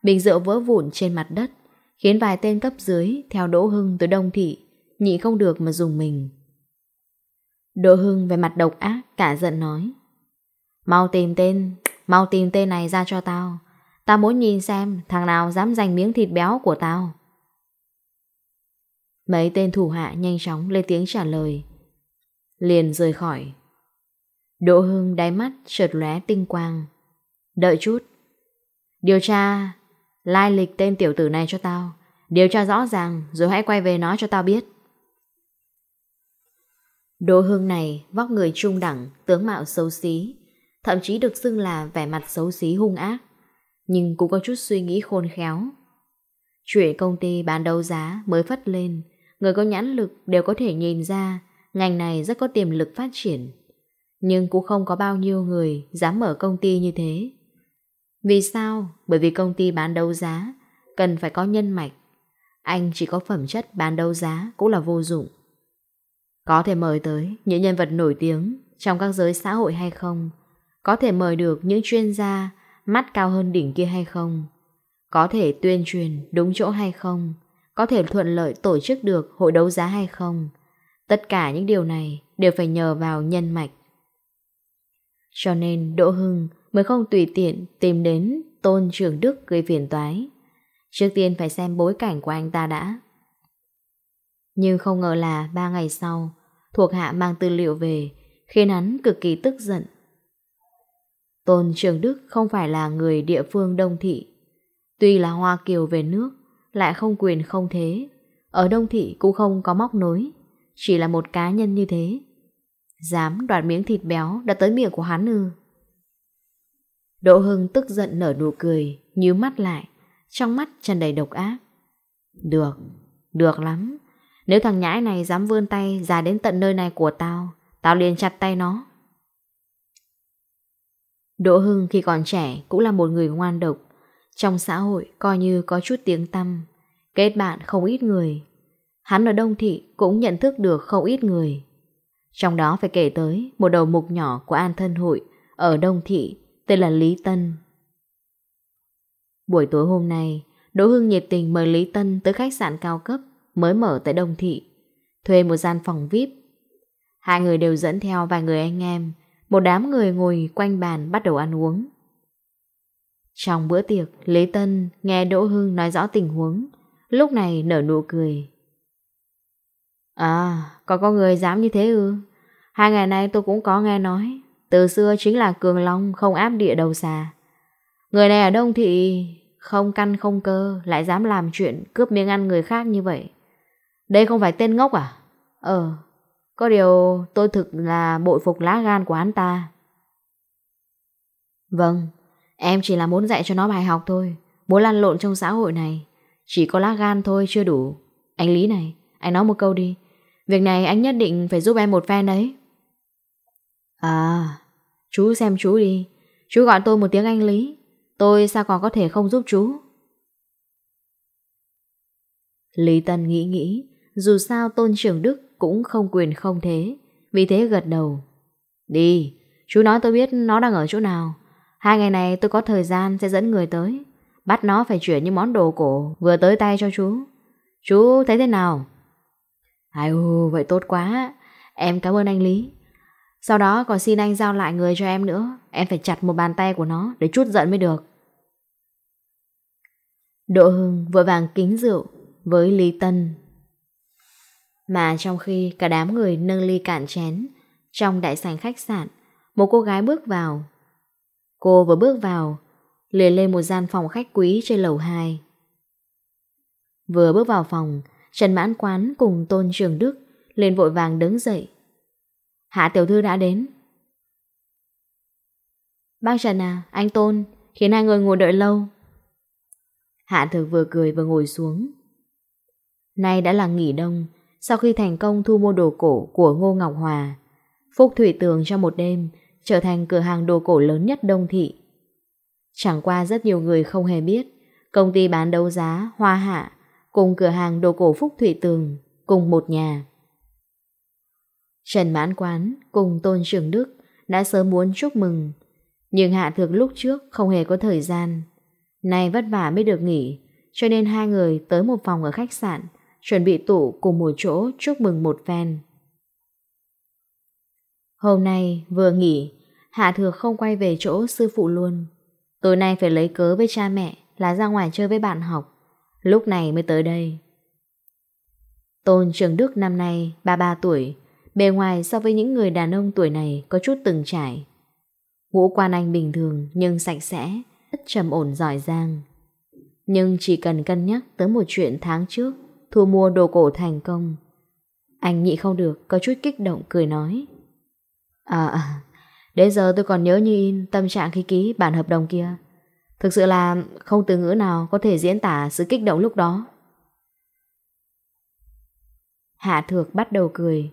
bình rượu vỡ vụn trên mặt đất, khiến vài tên cấp dưới theo Đỗ Hưng từ Đông Thị, nhị không được mà dùng mình. Đỗ Hưng về mặt độc ác, cả giận nói. Mau tìm tên, mau tìm tên này ra cho tao. Tao muốn nhìn xem thằng nào dám giành miếng thịt béo của tao. Mấy tên thủ hạ nhanh chóng lên tiếng trả lời. Liền rời khỏi. Đỗ Hưng đáy mắt trượt lóe tinh quang. Đợi chút. Điều tra lai lịch tên tiểu tử này cho tao. Điều tra rõ ràng rồi hãy quay về nói cho tao biết. Đỗ Hưng này vóc người trung đẳng, tướng mạo xấu xí, thậm chí được xưng là vẻ mặt xấu xí hung ác, nhưng cũng có chút suy nghĩ khôn khéo. Chuyện công ty bán đấu giá mới phất lên, người có nhãn lực đều có thể nhìn ra ngành này rất có tiềm lực phát triển. Nhưng cũng không có bao nhiêu người dám mở công ty như thế. Vì sao? Bởi vì công ty bán đấu giá, cần phải có nhân mạch. Anh chỉ có phẩm chất bán đấu giá cũng là vô dụng. Có thể mời tới những nhân vật nổi tiếng trong các giới xã hội hay không? Có thể mời được những chuyên gia mắt cao hơn đỉnh kia hay không? Có thể tuyên truyền đúng chỗ hay không? Có thể thuận lợi tổ chức được hội đấu giá hay không? Tất cả những điều này đều phải nhờ vào nhân mạch. Cho nên Đỗ Hưng mới không tùy tiện tìm đến tôn trường Đức gây phiền toái. Trước tiên phải xem bối cảnh của anh ta đã. Nhưng không ngờ là ba ngày sau, thuộc hạ mang tư liệu về, khiến hắn cực kỳ tức giận. Tôn Trường Đức không phải là người địa phương Đông Thị. Tuy là Hoa Kiều về nước, lại không quyền không thế. Ở Đông Thị cũng không có móc nối, chỉ là một cá nhân như thế. Dám đoạt miếng thịt béo đã tới miệng của hắn ư. Đỗ Hưng tức giận nở nụ cười, nhíu mắt lại, trong mắt tràn đầy độc ác. Được, được lắm. Nếu thằng nhãi này dám vươn tay ra đến tận nơi này của tao, tao liền chặt tay nó. Đỗ Hưng khi còn trẻ cũng là một người ngoan độc. Trong xã hội coi như có chút tiếng tăm, kết bạn không ít người. Hắn ở Đông Thị cũng nhận thức được không ít người. Trong đó phải kể tới một đầu mục nhỏ của An Thân Hội ở Đông Thị, tên là Lý Tân. Buổi tối hôm nay, Đỗ Hưng nhiệt tình mời Lý Tân tới khách sạn cao cấp mới mở tại Đông Thị, thuê một gian phòng VIP. Hai người đều dẫn theo vài người anh em, một đám người ngồi quanh bàn bắt đầu ăn uống. Trong bữa tiệc, Lý Tân nghe Đỗ Hưng nói rõ tình huống, lúc này nở nụ cười. À, còn có người dám như thế ư? Hai ngày nay tôi cũng có nghe nói, từ xưa chính là Cường Long không áp địa đầu xà. Người này ở Đông Thị không căn không cơ, lại dám làm chuyện cướp miếng ăn người khác như vậy. Đây không phải tên ngốc à? Ờ, có điều tôi thực là bội phục lá gan của hắn ta. Vâng, em chỉ là muốn dạy cho nó bài học thôi, muốn lăn lộn trong xã hội này. Chỉ có lá gan thôi chưa đủ. Anh Lý này, anh nói một câu đi, Việc này anh nhất định phải giúp em một phen đấy. À Chú xem chú đi. Chú gọi tôi một tiếng anh lý. Tôi sao còn có thể không giúp chú? Lý Tân nghĩ nghĩ, Dù sao tôn trưởng Đức cũng không quyền không thế. Vì thế gật đầu. Đi, Chú nói tôi biết nó đang ở chỗ nào. Hai ngày này tôi có thời gian sẽ dẫn người tới. Bắt nó phải chuyển những món đồ cổ Vừa tới tay cho chú. Chú thấy thế nào? Ai ô vậy tốt quá. Em cảm ơn anh Lý. Sau đó còn xin anh giao lại người cho em nữa. Em phải chặt một bàn tay của nó để chút giận mới được. Đỗ Hưng vội vàng kính rượu với Lý Tân. Mà trong khi cả đám người nâng ly cạn chén, trong đại sảnh khách sạn, một cô gái bước vào. Cô vừa bước vào, liền lên một gian phòng khách quý trên lầu 2. Vừa bước vào phòng, Trần Mãn Quán cùng Tôn Trường Đức liền vội vàng đứng dậy. Hạ tiểu thư đã đến. Bác Trần à, anh Tôn, khiến hai người ngồi đợi lâu. Hạ thực vừa cười vừa ngồi xuống. Nay đã là nghỉ đông, sau khi thành công thu mua đồ cổ của Ngô Ngọc Hòa, Phúc Thủy Tường cho một đêm trở thành cửa hàng đồ cổ lớn nhất Đông Thị. Chẳng qua rất nhiều người không hề biết, công ty bán đấu giá Hoa Hạ cùng cửa hàng đồ cổ Phúc Thụy Tường, cùng một nhà. Trần Mãn Quán cùng Tôn Trường Đức đã sớm muốn chúc mừng, nhưng Hạ Thược lúc trước không hề có thời gian. Nay vất vả mới được nghỉ, cho nên hai người tới một phòng ở khách sạn, chuẩn bị tụ cùng một chỗ chúc mừng một phen. Hôm nay vừa nghỉ, Hạ Thược không quay về chỗ sư phụ luôn. Tối nay phải lấy cớ với cha mẹ là ra ngoài chơi với bạn học. Lúc này mới tới đây. Tôn Trường Đức năm nay 33 tuổi, Bề ngoài so với những người đàn ông tuổi này Có chút từng trải. Ngũ quan anh bình thường nhưng sạch sẽ, Rất trầm ổn giỏi giang. Nhưng chỉ cần cân nhắc Tới một chuyện tháng trước, Thu mua đồ cổ thành công, Anh nhị không được có chút kích động cười nói. À, à Đến giờ tôi còn nhớ như in tâm trạng khi ký bản hợp đồng kia. Thực sự là không từ ngữ nào có thể diễn tả sự kích động lúc đó. Hạ thược bắt đầu cười,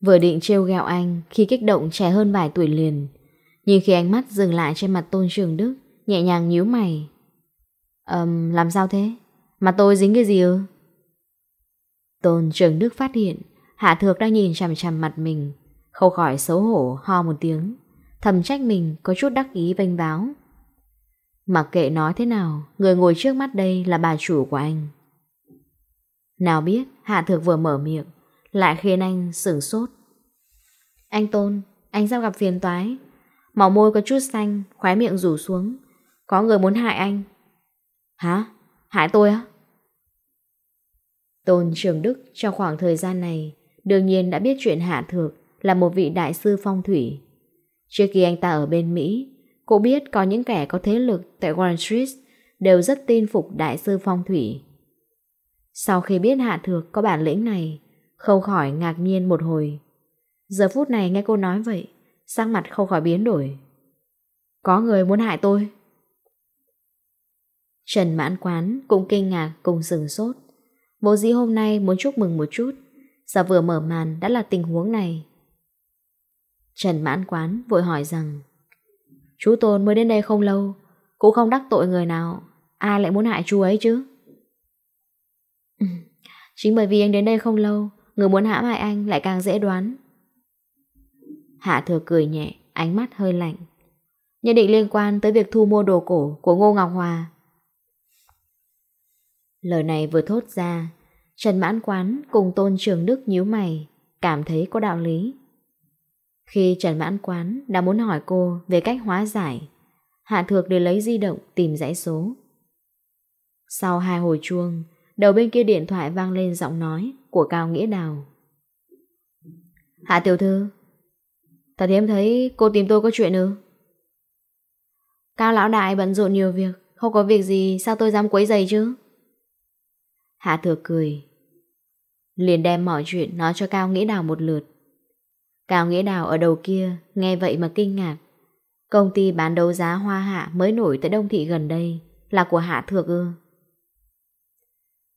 vừa định trêu ghẹo anh khi kích động trẻ hơn vài tuổi liền. Nhưng khi ánh mắt dừng lại trên mặt tôn trường Đức, nhẹ nhàng nhíu mày. Ờm, um, làm sao thế? Mà tôi dính cái gì ư? Tôn trường Đức phát hiện, Hạ Thược đang nhìn chằm chằm mặt mình, không khỏi xấu hổ ho một tiếng, thầm trách mình có chút đắc ý vênh báo. Mặc kệ nói thế nào, người ngồi trước mắt đây là bà chủ của anh. Nào biết, Hạ Thược vừa mở miệng, lại khiến anh sửng sốt. Anh Tôn, anh sắp gặp phiền toái. Màu môi có chút xanh, khóe miệng rủ xuống. Có người muốn hại anh. Hả? Hại tôi á? Tôn Trường Đức trong khoảng thời gian này đương nhiên đã biết chuyện Hạ Thược là một vị đại sư phong thủy. Trước khi anh ta ở bên Mỹ, Cô biết có những kẻ có thế lực tại Wall Street đều rất tin phục đại sư phong thủy. Sau khi biết Hạ Thược có bản lĩnh này, Khâu khỏi ngạc nhiên một hồi. Giờ phút này nghe cô nói vậy, sang mặt Khâu khỏi biến đổi. Có người muốn hại tôi. Trần Mãn Quán cũng kinh ngạc cùng sừng sốt. Bố dĩ hôm nay muốn chúc mừng một chút, giờ vừa mở màn đã là tình huống này. Trần Mãn Quán vội hỏi rằng Chú Tôn mới đến đây không lâu, Cũng không đắc tội người nào. Ai lại muốn hại chú ấy chứ. Chính bởi vì anh đến đây không lâu, Người muốn hãm hại anh lại càng dễ đoán. Hạ thừa cười nhẹ, Ánh mắt hơi lạnh. Nhận định liên quan tới việc thu mua đồ cổ Của Ngô Ngọc Hòa. Lời này vừa thốt ra, Trần Mãn Quán cùng Tôn Trường Đức nhíu mày, Cảm thấy có đạo lý. Khi Trần Mãn Quán đã muốn hỏi cô về cách hóa giải, Hạ Thược để lấy di động tìm dãy số. Sau hai hồi chuông, đầu bên kia điện thoại vang lên giọng nói của Cao Nghĩa Đào. Hạ Tiểu Thư, thật hiếm thấy cô tìm tôi có chuyện ư? Cao Lão Đại bận rộn nhiều việc, không có việc gì sao tôi dám quấy giày chứ? Hạ Thược cười. Liền đem mọi chuyện nói cho Cao Nghĩa Đào một lượt. Cao Nghĩa Đào ở đầu kia nghe vậy mà kinh ngạc. Công ty bán đấu giá hoa hạ mới nổi tại Đông Thị gần đây là của Hạ Thược ư.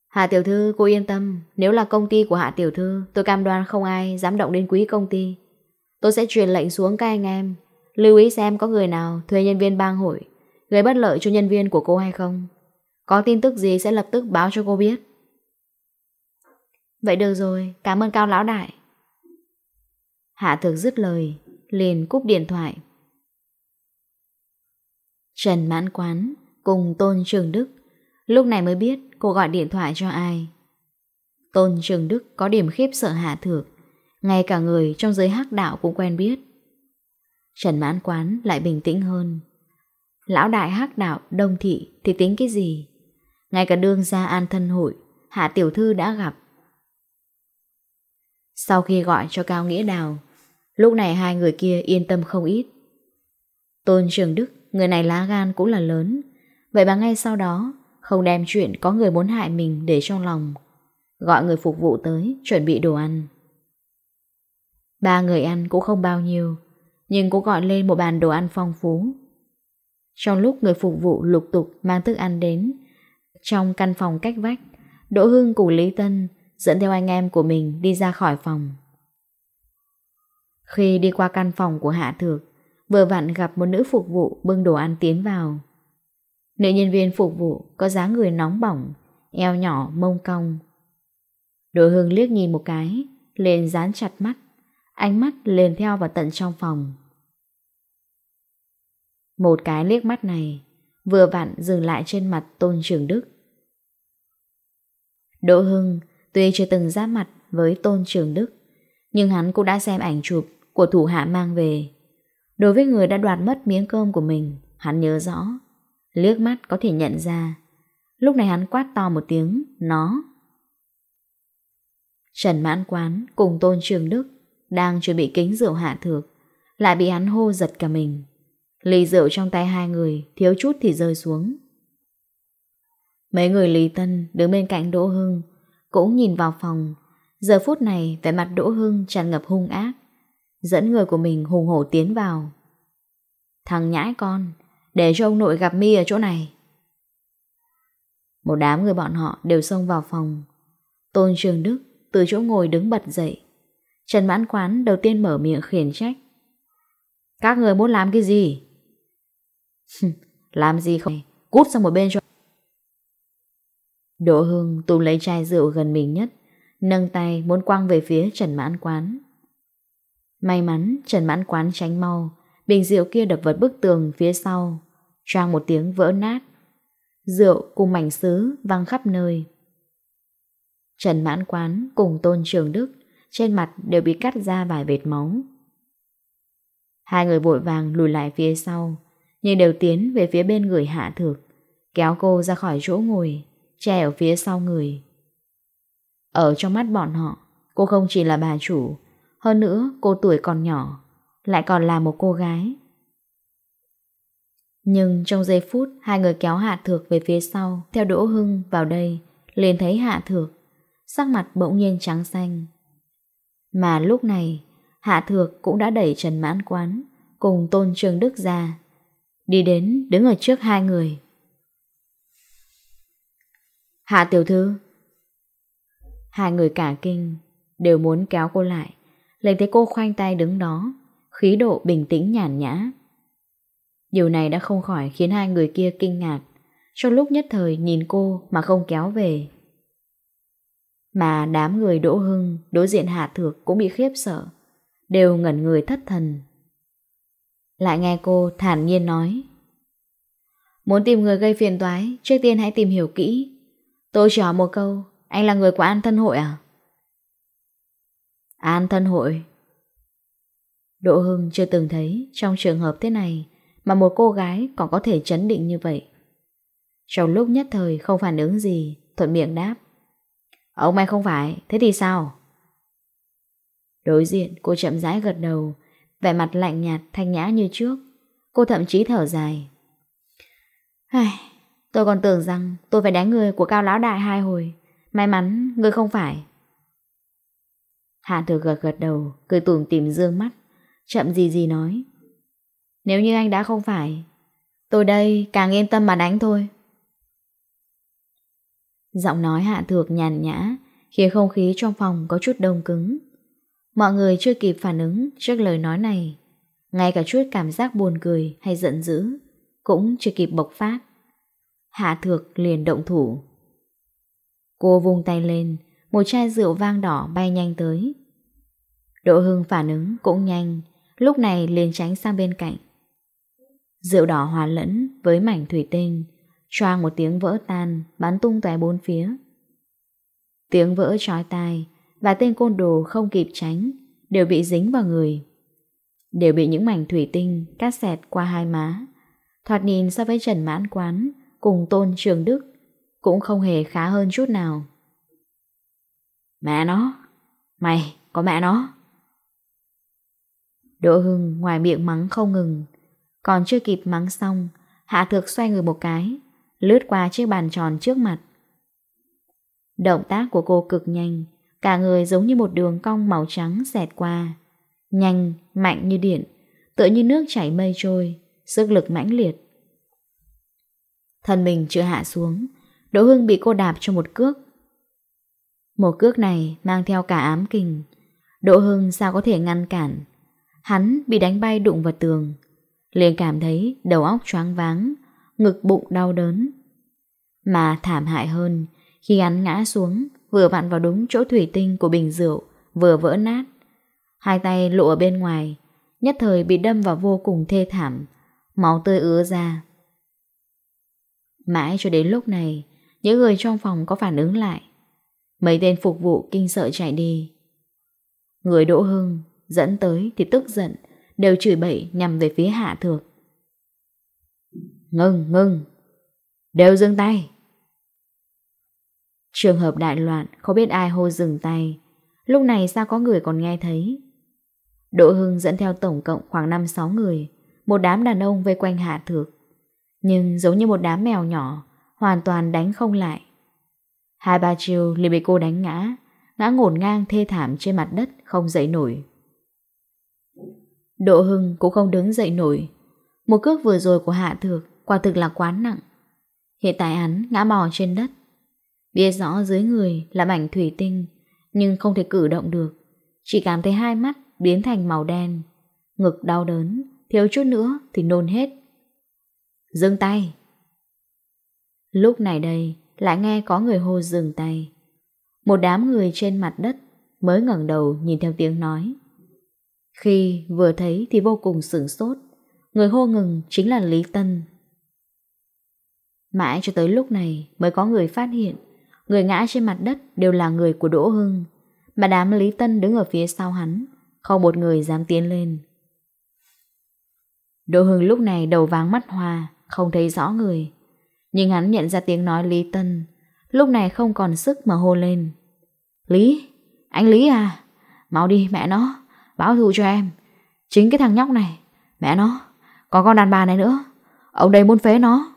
Hạ Tiểu Thư cô yên tâm, nếu là công ty của Hạ Tiểu Thư tôi cam đoan không ai dám động đến quý công ty. Tôi sẽ truyền lệnh xuống các anh em, lưu ý xem có người nào thuê nhân viên bang hội, gây bất lợi cho nhân viên của cô hay không. Có tin tức gì sẽ lập tức báo cho cô biết. Vậy được rồi, cảm ơn Cao Lão Đại. Hạ thực dứt lời, liền cúp điện thoại. Trần Mãn Quán cùng Tôn Trường Đức lúc này mới biết cô gọi điện thoại cho ai. Tôn Trường Đức có điểm khiếp sợ Hạ Thược, ngay cả người trong giới hắc đạo cũng quen biết. Trần Mãn Quán lại bình tĩnh hơn. Lão đại hắc đạo Đông Thị thì tính cái gì? Ngay cả đương gia an thân hội, Hạ Tiểu Thư đã gặp. Sau khi gọi cho Cao Nghĩa Đào, Lúc này hai người kia yên tâm không ít. Tôn Trường Đức, người này lá gan cũng là lớn. Vậy mà ngay sau đó, không đem chuyện có người muốn hại mình để trong lòng. Gọi người phục vụ tới, chuẩn bị đồ ăn. Ba người ăn cũng không bao nhiêu, nhưng cũng gọi lên một bàn đồ ăn phong phú. Trong lúc người phục vụ lục tục mang thức ăn đến, trong căn phòng cách vách, Đỗ Hưng cùng Lý Tân dẫn theo anh em của mình đi ra khỏi phòng. Khi đi qua căn phòng của Hạ Thược, vừa vặn gặp một nữ phục vụ bưng đồ ăn tiến vào. Nữ nhân viên phục vụ có dáng người nóng bỏng, eo nhỏ mông cong. Đỗ Hưng liếc nhìn một cái, lên dán chặt mắt, ánh mắt lên theo vào tận trong phòng. Một cái liếc mắt này, vừa vặn dừng lại trên mặt Tôn Trường Đức. Đỗ Hưng tuy chưa từng ra mặt với Tôn Trường Đức, nhưng hắn cũng đã xem ảnh chụp của thủ hạ mang về. Đối với người đã đoạt mất miếng cơm của mình, hắn nhớ rõ. Liếc mắt có thể nhận ra. Lúc này hắn quát to một tiếng, nó. Trần Mãn Quán cùng Tôn Trường Đức đang chuẩn bị kính rượu hạ thược, lại bị hắn hô giật cả mình. Ly rượu trong tay hai người, thiếu chút thì rơi xuống. Mấy người Lý Tân đứng bên cạnh Đỗ Hưng, cũng nhìn vào phòng. Giờ phút này, vẻ mặt Đỗ Hưng tràn ngập hung ác dẫn người của mình hùng hổ tiến vào. Thằng nhãi con, để cho ông nội gặp mi ở chỗ này. Một đám người bọn họ đều xông vào phòng. Tôn Trường Đức từ chỗ ngồi đứng bật dậy. Trần Mãn Quán đầu tiên mở miệng khiển trách. Các người muốn làm cái gì? làm gì không? Cút sang một bên cho. Đỗ Hưng tùm lấy chai rượu gần mình nhất, nâng tay muốn quăng về phía Trần Mãn Quán. May mắn Trần Mãn Quán tránh mau, bình rượu kia đập vật bức tường phía sau, trang một tiếng vỡ nát. Rượu cùng mảnh sứ văng khắp nơi. Trần Mãn Quán cùng Tôn Trường Đức trên mặt đều bị cắt ra vài vệt máu. Hai người vội vàng lùi lại phía sau, nhưng đều tiến về phía bên người hạ thực, kéo cô ra khỏi chỗ ngồi, che ở phía sau người. Ở trong mắt bọn họ, cô không chỉ là bà chủ, hơn nữa, cô tuổi còn nhỏ, Lại còn là một cô gái. Nhưng trong giây phút, Hai người kéo Hạ Thược về phía sau, Theo Đỗ Hưng vào đây, liền thấy Hạ Thược, Sắc mặt bỗng nhiên trắng xanh. Mà lúc này, Hạ Thược cũng đã đẩy Trần Mãn Quán, Cùng Tôn Trường Đức ra, Đi đến đứng ở trước hai người. Hạ tiểu thư, Hai người cả kinh, Đều muốn kéo cô lại lại thấy cô khoanh tay đứng đó, khí độ bình tĩnh nhàn nhã. Điều này đã không khỏi khiến hai người kia kinh ngạc, trong lúc nhất thời nhìn cô mà không kéo về. Mà đám người Đỗ Hưng, đối diện Hạ Thược cũng bị khiếp sợ, đều ngẩn người thất thần. Lại nghe cô thản nhiên nói. Muốn tìm người gây phiền toái, trước tiên hãy tìm hiểu kỹ. Tôi chỉ hỏi một câu, anh là người của an thân hội à? An thân hội độ Hưng chưa từng thấy trong trường hợp thế này mà một cô gái còn có thể chấn định như vậy. Trong lúc nhất thời không phản ứng gì, thuận miệng đáp. Ông mày không phải, thế thì sao? Đối diện cô chậm rãi gật đầu, vẻ mặt lạnh nhạt thanh nhã như trước. Cô thậm chí thở dài. Ai, tôi còn tưởng rằng tôi phải đánh người của cao lão đại hai hồi. May mắn, người không phải. Hạ thừa gật gật đầu, cười tủm tìm dương mắt, chậm gì gì nói. Nếu như anh đã không phải, tôi đây càng yên tâm mà đánh thôi. Giọng nói hạ thược nhàn nhã, khiến không khí trong phòng có chút đông cứng. Mọi người chưa kịp phản ứng trước lời nói này. Ngay cả chút cảm giác buồn cười hay giận dữ, cũng chưa kịp bộc phát. Hạ thược liền động thủ. Cô vung tay lên, một chai rượu vang đỏ bay nhanh tới, độ Hưng phản ứng cũng nhanh, lúc này liền tránh sang bên cạnh. Rượu đỏ hòa lẫn với mảnh thủy tinh, choang một tiếng vỡ tan, bắn tung tóe bốn phía. Tiếng vỡ trói tai và tên côn đồ không kịp tránh, đều bị dính vào người. Đều bị những mảnh thủy tinh cắt xẹt qua hai má. Thoạt nhìn so với Trần Mãn Quán cùng Tôn Trường Đức cũng không hề khá hơn chút nào. Mẹ nó, mày, có mẹ nó. Đỗ Hưng ngoài miệng mắng không ngừng. Còn chưa kịp mắng xong, Hạ Thược xoay người một cái, lướt qua chiếc bàn tròn trước mặt. Động tác của cô cực nhanh, cả người giống như một đường cong màu trắng xẹt qua. Nhanh, mạnh như điện, tựa như nước chảy mây trôi, sức lực mãnh liệt. Thân mình chưa hạ xuống, Đỗ Hưng bị cô đạp cho một cước. Một cước này mang theo cả ám kình. Đỗ Hưng sao có thể ngăn cản, Hắn bị đánh bay đụng vào tường. Liền cảm thấy đầu óc choáng váng, Ngực bụng đau đớn. Mà thảm hại hơn, Khi hắn ngã xuống, Vừa vặn vào đúng chỗ thủy tinh của bình rượu, Vừa vỡ nát. Hai tay lộ ở bên ngoài, Nhất thời bị đâm vào vô cùng thê thảm, Máu tươi ứa ra. Mãi cho đến lúc này, Những người trong phòng có phản ứng lại. Mấy tên phục vụ kinh sợ chạy đi. Người Đỗ Hưng dẫn tới thì tức giận, đều chửi bậy nhằm về phía hạ thược. Ngưng, ngưng, đều dừng tay. Trường hợp đại loạn, không biết ai hô dừng tay. Lúc này sao có người còn nghe thấy? độ Hưng dẫn theo tổng cộng khoảng 5-6 người, một đám đàn ông vây quanh hạ thược. Nhưng giống như một đám mèo nhỏ, hoàn toàn đánh không lại. Hai ba chiều liền bị cô đánh ngã, ngã ngổn ngang thê thảm trên mặt đất không dậy nổi. Độ Hưng cũng không đứng dậy nổi. Một cước vừa rồi của Hạ Thược quả thực là quá nặng. Hiện tại hắn ngã bò trên đất. Biết rõ dưới người là mảnh thủy tinh, nhưng không thể cử động được. Chỉ cảm thấy hai mắt biến thành màu đen. Ngực đau đớn, thiếu chút nữa thì nôn hết. Dừng tay! Lúc này đây, lại nghe có người hô dừng tay. Một đám người trên mặt đất mới ngẩng đầu nhìn theo tiếng nói. Khi vừa thấy thì vô cùng sửng sốt. Người hô ngừng chính là Lý Tân. Mãi cho tới lúc này mới có người phát hiện Người ngã trên mặt đất đều là người của Đỗ Hưng. Mà đám Lý Tân đứng ở phía sau hắn Không một người dám tiến lên. Đỗ Hưng lúc này đầu váng mắt hoa Không thấy rõ người. Nhưng hắn nhận ra tiếng nói Lý Tân Lúc này không còn sức mà hô lên. Lý, anh Lý à Mau đi mẹ nó Báo thù cho em. Chính cái thằng nhóc này. Mẹ nó. Còn con đàn bà này nữa. Ông đây muốn phế nó.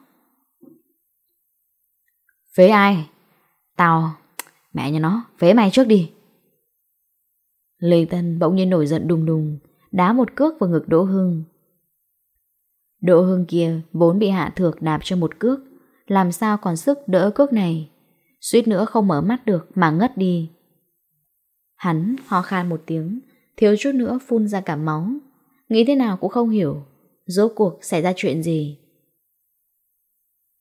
Phế ai? Tao. Mẹ nhà nó. Phế mày trước đi. Lê Tân bỗng nhiên nổi giận đùng đùng, Đá một cước vào ngực Đỗ Hưng. Đỗ Hưng kia Vốn bị Hạ Thược đạp cho một cước, Làm sao còn sức đỡ cước này? Suýt nữa không mở mắt được Mà ngất đi. Hắn ho khan một tiếng thiếu chút nữa phun ra cả máu. Nghĩ thế nào cũng không hiểu, rốt cuộc xảy ra chuyện gì.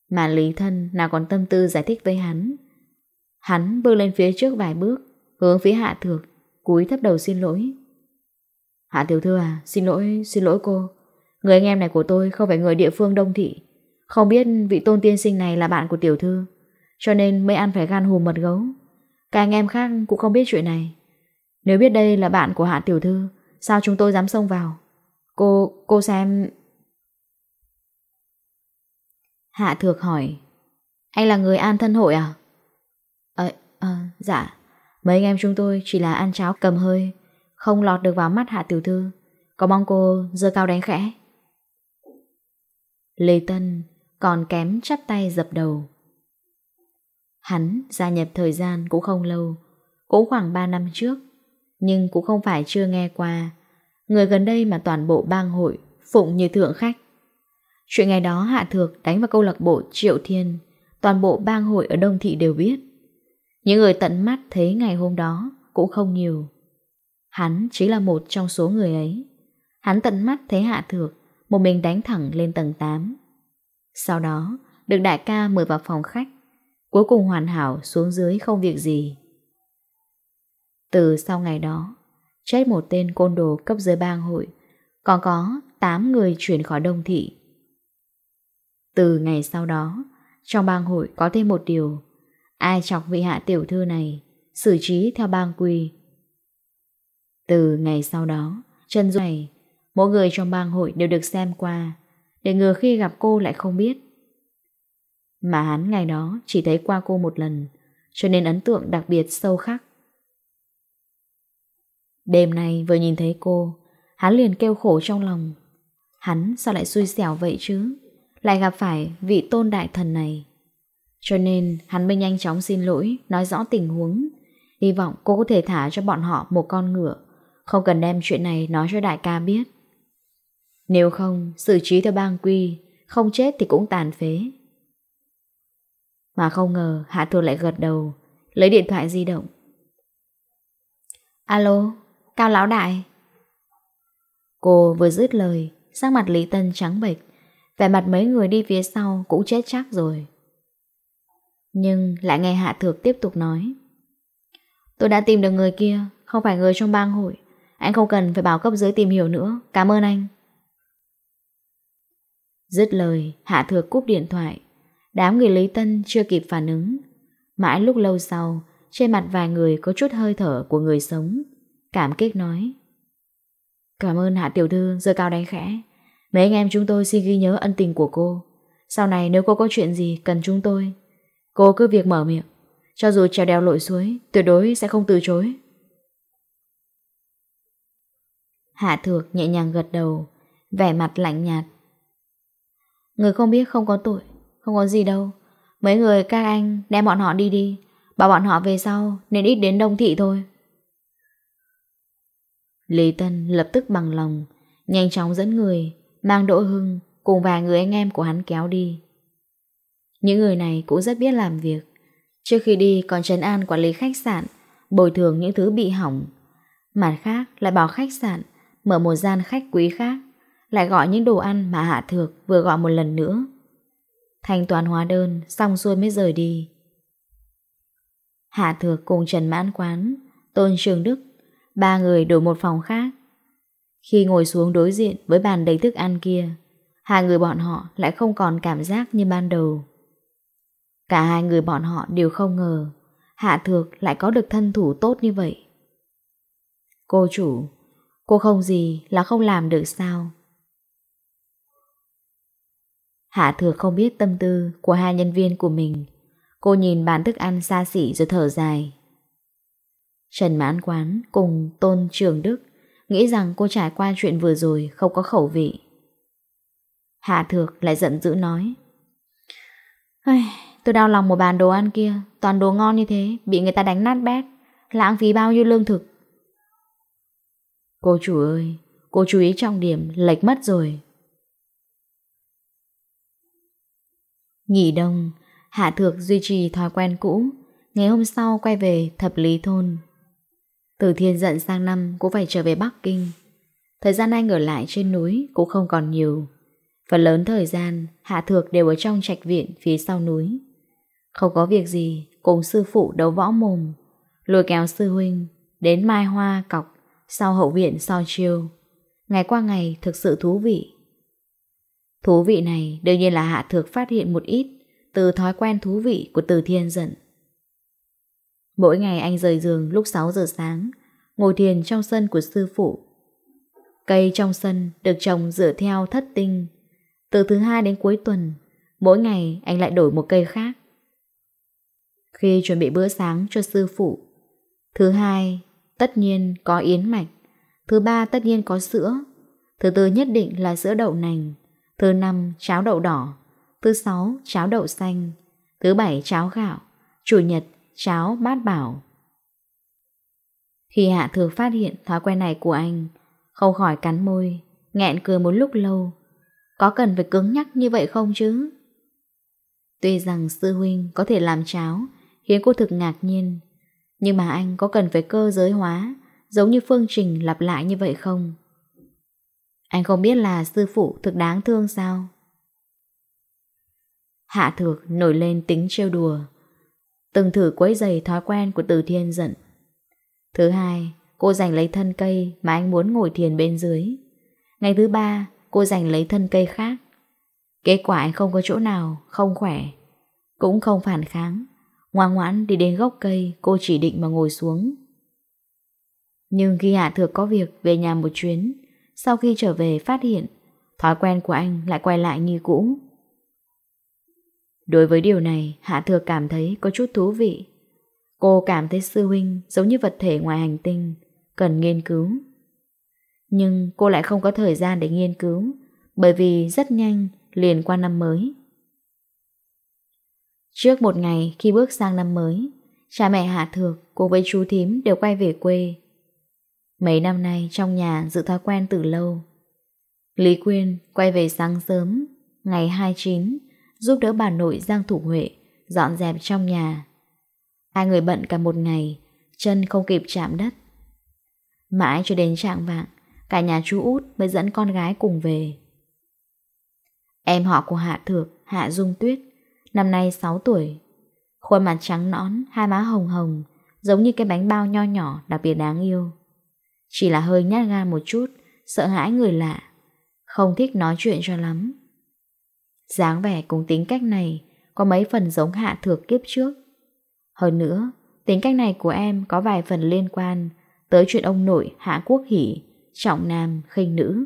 Mà Lý Thân nào còn tâm tư giải thích với hắn. Hắn bước lên phía trước vài bước, hướng phía Hạ Thược, cúi thấp đầu xin lỗi. Hạ Tiểu Thư à, xin lỗi, xin lỗi cô. Người anh em này của tôi không phải người địa phương đông thị. Không biết vị tôn tiên sinh này là bạn của Tiểu Thư, cho nên mới ăn phải gan hùm mật gấu. Cả anh em khác cũng không biết chuyện này. Nếu biết đây là bạn của Hạ Tiểu Thư, sao chúng tôi dám xông vào? Cô, cô xem... Hạ Thược hỏi, anh là người an thân hội à? Ờ, à, dạ, mấy anh em chúng tôi chỉ là ăn cháo cầm hơi, không lọt được vào mắt Hạ Tiểu Thư, có mong cô dơ cao đánh khẽ. Lê Tân còn kém chắp tay dập đầu. Hắn gia nhập thời gian cũng không lâu, cũng khoảng 3 năm trước nhưng cũng không phải chưa nghe qua. Người gần đây mà toàn bộ bang hội, phụng như thượng khách. Chuyện ngày đó Hạ Thược đánh vào câu lạc bộ Triệu Thiên, toàn bộ bang hội ở Đông Thị đều biết. Những người tận mắt thấy ngày hôm đó cũng không nhiều. Hắn chỉ là một trong số người ấy. Hắn tận mắt thấy Hạ Thược một mình đánh thẳng lên tầng 8. Sau đó, được đại ca mời vào phòng khách. Cuối cùng hoàn hảo xuống dưới không việc gì. Từ sau ngày đó, chết một tên côn đồ cấp dưới bang hội, còn có 8 người chuyển khỏi đông thị. Từ ngày sau đó, trong bang hội có thêm một điều, ai chọc vị hạ tiểu thư này, xử trí theo bang quy. Từ ngày sau đó, chân dung này, mỗi người trong bang hội đều được xem qua, để ngừa khi gặp cô lại không biết. Mà hắn ngày đó chỉ thấy qua cô một lần, cho nên ấn tượng đặc biệt sâu khắc. Đêm nay vừa nhìn thấy cô, Hắn liền kêu khổ trong lòng. Hắn sao lại xui xẻo vậy chứ? Lại gặp phải vị tôn đại thần này. Cho nên hắn mới nhanh chóng xin lỗi, Nói rõ tình huống. Hy vọng cô có thể thả cho bọn họ một con ngựa, Không cần đem chuyện này nói cho đại ca biết. Nếu không, Xử trí theo bang quy, Không chết thì cũng tàn phế. Mà không ngờ Hạ Thược lại gật đầu, Lấy điện thoại di động. Alo? Cao lão đại. Cô vừa dứt lời, Sắc mặt Lý Tân trắng bệch, Vẻ mặt mấy người đi phía sau cũng chết chắc rồi. Nhưng lại nghe Hạ Thược tiếp tục nói, Tôi đã tìm được người kia, Không phải người trong bang hội. Anh không cần phải bảo cấp dưới tìm hiểu nữa. Cảm ơn anh. Dứt lời, Hạ Thược cúp điện thoại. Đám người Lý Tân chưa kịp phản ứng. Mãi lúc lâu sau, Trên mặt vài người có chút hơi thở của người sống cảm kích nói. Cảm ơn Hạ Tiểu Thư giờ cao đánh khẽ. Mấy anh em chúng tôi xin ghi nhớ ân tình của cô. Sau này nếu cô có chuyện gì cần chúng tôi, cô cứ việc mở miệng. Cho dù trèo đèo lội suối, tuyệt đối sẽ không từ chối. Hạ Thược nhẹ nhàng gật đầu, vẻ mặt lạnh nhạt. Người không biết không có tội, không có gì đâu. Mấy người các anh đem bọn họ đi đi, bảo bọn họ về sau nên ít đến đông thị thôi. Lý Tân lập tức bằng lòng, nhanh chóng dẫn người, mang Đỗ Hưng cùng vài người anh em của hắn kéo đi. Những người này cũng rất biết làm việc. Trước khi đi còn trấn an quản lý khách sạn, bồi thường những thứ bị hỏng. Mặt khác lại bảo khách sạn mở một gian khách quý khác, lại gọi những đồ ăn mà Hạ Thược vừa gọi một lần nữa. Thanh toán hóa đơn, xong xuôi mới rời đi. Hạ Thược cùng Trần Mãn Quán, Tôn Trường Đức Ba người đổi một phòng khác. Khi ngồi xuống đối diện với bàn đầy thức ăn kia, Hai người bọn họ lại không còn cảm giác như ban đầu. Cả hai người bọn họ đều không ngờ Hạ Thược lại có được thân thủ tốt như vậy. Cô chủ, Cô không gì là không làm được sao? Hạ Thược không biết tâm tư của hai nhân viên của mình. Cô nhìn bàn thức ăn xa xỉ rồi thở dài. Trần Mãn Quán cùng Tôn Trường Đức nghĩ rằng cô trải qua chuyện vừa rồi không có khẩu vị. Hạ Thược lại giận dữ nói Tôi đau lòng một bàn đồ ăn kia, Toàn đồ ngon như thế, Bị người ta đánh nát bét, Lãng phí bao nhiêu lương thực? Cô chủ ơi, Cô chú ý trọng điểm, lệch mất rồi. Nghỉ đông, Hạ Thược duy trì thói quen cũ, Ngày hôm sau quay về thập lý thôn. Từ thiên Dận sang năm Cũng phải trở về Bắc Kinh. Thời gian anh ở lại trên núi Cũng không còn nhiều. Phần lớn thời gian, Hạ Thược đều ở trong trạch viện phía sau núi. Không có việc gì, Cùng sư phụ đấu võ mồm. Lùi kéo sư huynh, Đến mai hoa, cọc, Sau hậu viện so chiêu. Ngày qua ngày thực sự thú vị. Thú vị này đương nhiên là Hạ Thược phát hiện một ít từ thói quen thú vị của Từ Thiên Dận. Mỗi ngày anh rời giường lúc 6 giờ sáng, ngồi thiền trong sân của sư phụ. Cây trong sân được trồng dựa theo thất tinh. Từ thứ hai đến cuối tuần, mỗi ngày anh lại đổi một cây khác. Khi chuẩn bị bữa sáng cho sư phụ, thứ hai tất nhiên có yến mạch, thứ ba tất nhiên có sữa, thứ tư nhất định là sữa đậu nành, thứ năm cháo đậu đỏ, thứ sáu cháo đậu xanh, thứ bảy cháo gạo, chủ nhật cháo bát bảo. Khi Hạ Thừa phát hiện thói quen này của anh, khâu khỏi cắn môi, nghẹn cười một lúc lâu. Có cần phải cứng nhắc như vậy không chứ? Tuy rằng sư huynh có thể làm cháo, khiến cô thực ngạc nhiên, nhưng mà anh có cần phải cơ giới hóa, giống như phương trình lặp lại như vậy không? Anh không biết là sư phụ thực đáng thương sao? Hạ thược nổi lên tính trêu đùa từng thử quấy giày thói quen của Từ Thiên Dận. Thứ hai, cô giành lấy thân cây mà anh muốn ngồi thiền bên dưới. Ngày thứ ba, cô giành lấy thân cây khác. Kết quả anh không có chỗ nào, không khỏe. Cũng không phản kháng. Ngoan ngoãn đi đến gốc cây, cô chỉ định mà ngồi xuống. Nhưng khi Hạ Thược có việc về nhà một chuyến, sau khi trở về phát hiện, thói quen của anh lại quay lại như cũ. Đối với điều này, Hạ Thừa cảm thấy có chút thú vị. Cô cảm thấy sư huynh giống như vật thể ngoài hành tinh, cần nghiên cứu. Nhưng cô lại không có thời gian để nghiên cứu, bởi vì rất nhanh liền qua năm mới. Trước một ngày khi bước sang năm mới, cha mẹ Hạ Thược cùng với chú thím đều quay về quê. Mấy năm nay trong nhà dự thói quen từ lâu. Lý Quyên quay về sáng sớm, ngày 29, giúp đỡ bà nội Giang Thủ Huệ dọn dẹp trong nhà. Hai người bận cả một ngày, chân không kịp chạm đất. Mãi cho đến trạng vạng, cả nhà chú út mới dẫn con gái cùng về. Em họ của Hạ Thược, Hạ Dung Tuyết, năm nay 6 tuổi. Khuôn mặt trắng nõn, hai má hồng hồng, giống như cái bánh bao nho nhỏ đặc biệt đáng yêu. Chỉ là hơi nhát gan một chút, sợ hãi người lạ, không thích nói chuyện cho lắm dáng vẻ cùng tính cách này có mấy phần giống hạ thược kiếp trước. Hơn nữa, tính cách này của em có vài phần liên quan tới chuyện ông nội Hạ Quốc Hỷ, trọng nam khinh nữ.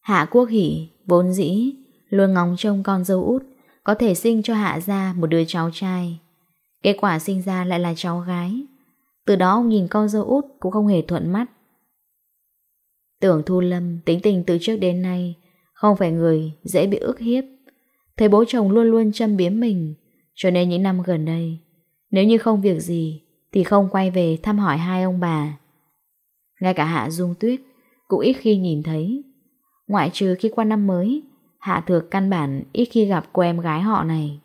Hạ Quốc Hỷ vốn dĩ luôn ngóng trông con dâu út có thể sinh cho Hạ ra một đứa cháu trai. Kết quả sinh ra lại là cháu gái. Từ đó ông nhìn con dâu út cũng không hề thuận mắt. Tưởng Thu Lâm tính tình từ trước đến nay không phải người dễ bị ức hiếp. Thấy bố chồng luôn luôn châm biếm mình, Cho nên những năm gần đây, Nếu như không việc gì Thì không quay về thăm hỏi hai ông bà. Ngay cả Hạ Dung Tuyết Cũng ít khi nhìn thấy. Ngoại trừ khi qua năm mới, Hạ Thược căn bản ít khi gặp cô em gái họ này.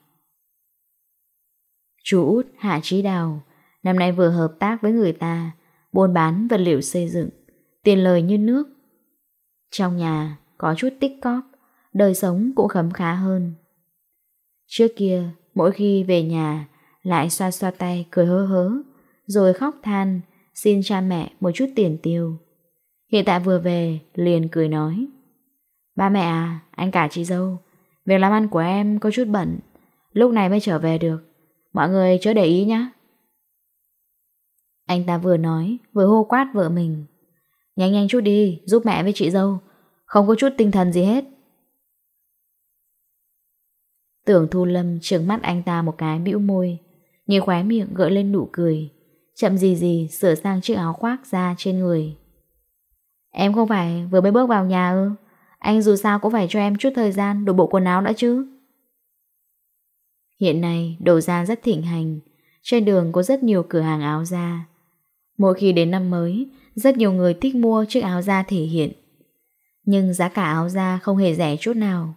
Chú út, Hạ Trí Đào, Năm nay vừa hợp tác với người ta, Buôn bán vật liệu xây dựng, Tiền lời như nước. Trong nhà có chút tích cóp, đời sống cũng khấm khá hơn. Trước kia, mỗi khi về nhà, lại xoa xoa tay cười hớ hớ, rồi khóc than, xin cha mẹ một chút tiền tiêu. Hiện tại vừa về, liền cười nói. Ba mẹ à, anh cả chị dâu, việc làm ăn của em có chút bận, lúc này mới trở về được. Mọi người chớ để ý nhá. Anh ta vừa nói, vừa hô quát vợ mình. Nhanh nhanh chút đi, giúp mẹ với chị dâu, không có chút tinh thần gì hết Tưởng Thu Lâm trừng mắt anh ta một cái bĩu môi, như khóe miệng gợi lên nụ cười, chậm gì gì sửa sang chiếc áo khoác ra trên người. Em không phải vừa mới bước vào nhà ư? Anh dù sao cũng phải cho em chút thời gian đổi bộ quần áo đã chứ. Hiện nay, đồ da rất thịnh hành, trên đường có rất nhiều cửa hàng áo da. Mỗi khi đến năm mới, rất nhiều người thích mua chiếc áo da thể hiện. Nhưng giá cả áo da không hề rẻ chút nào.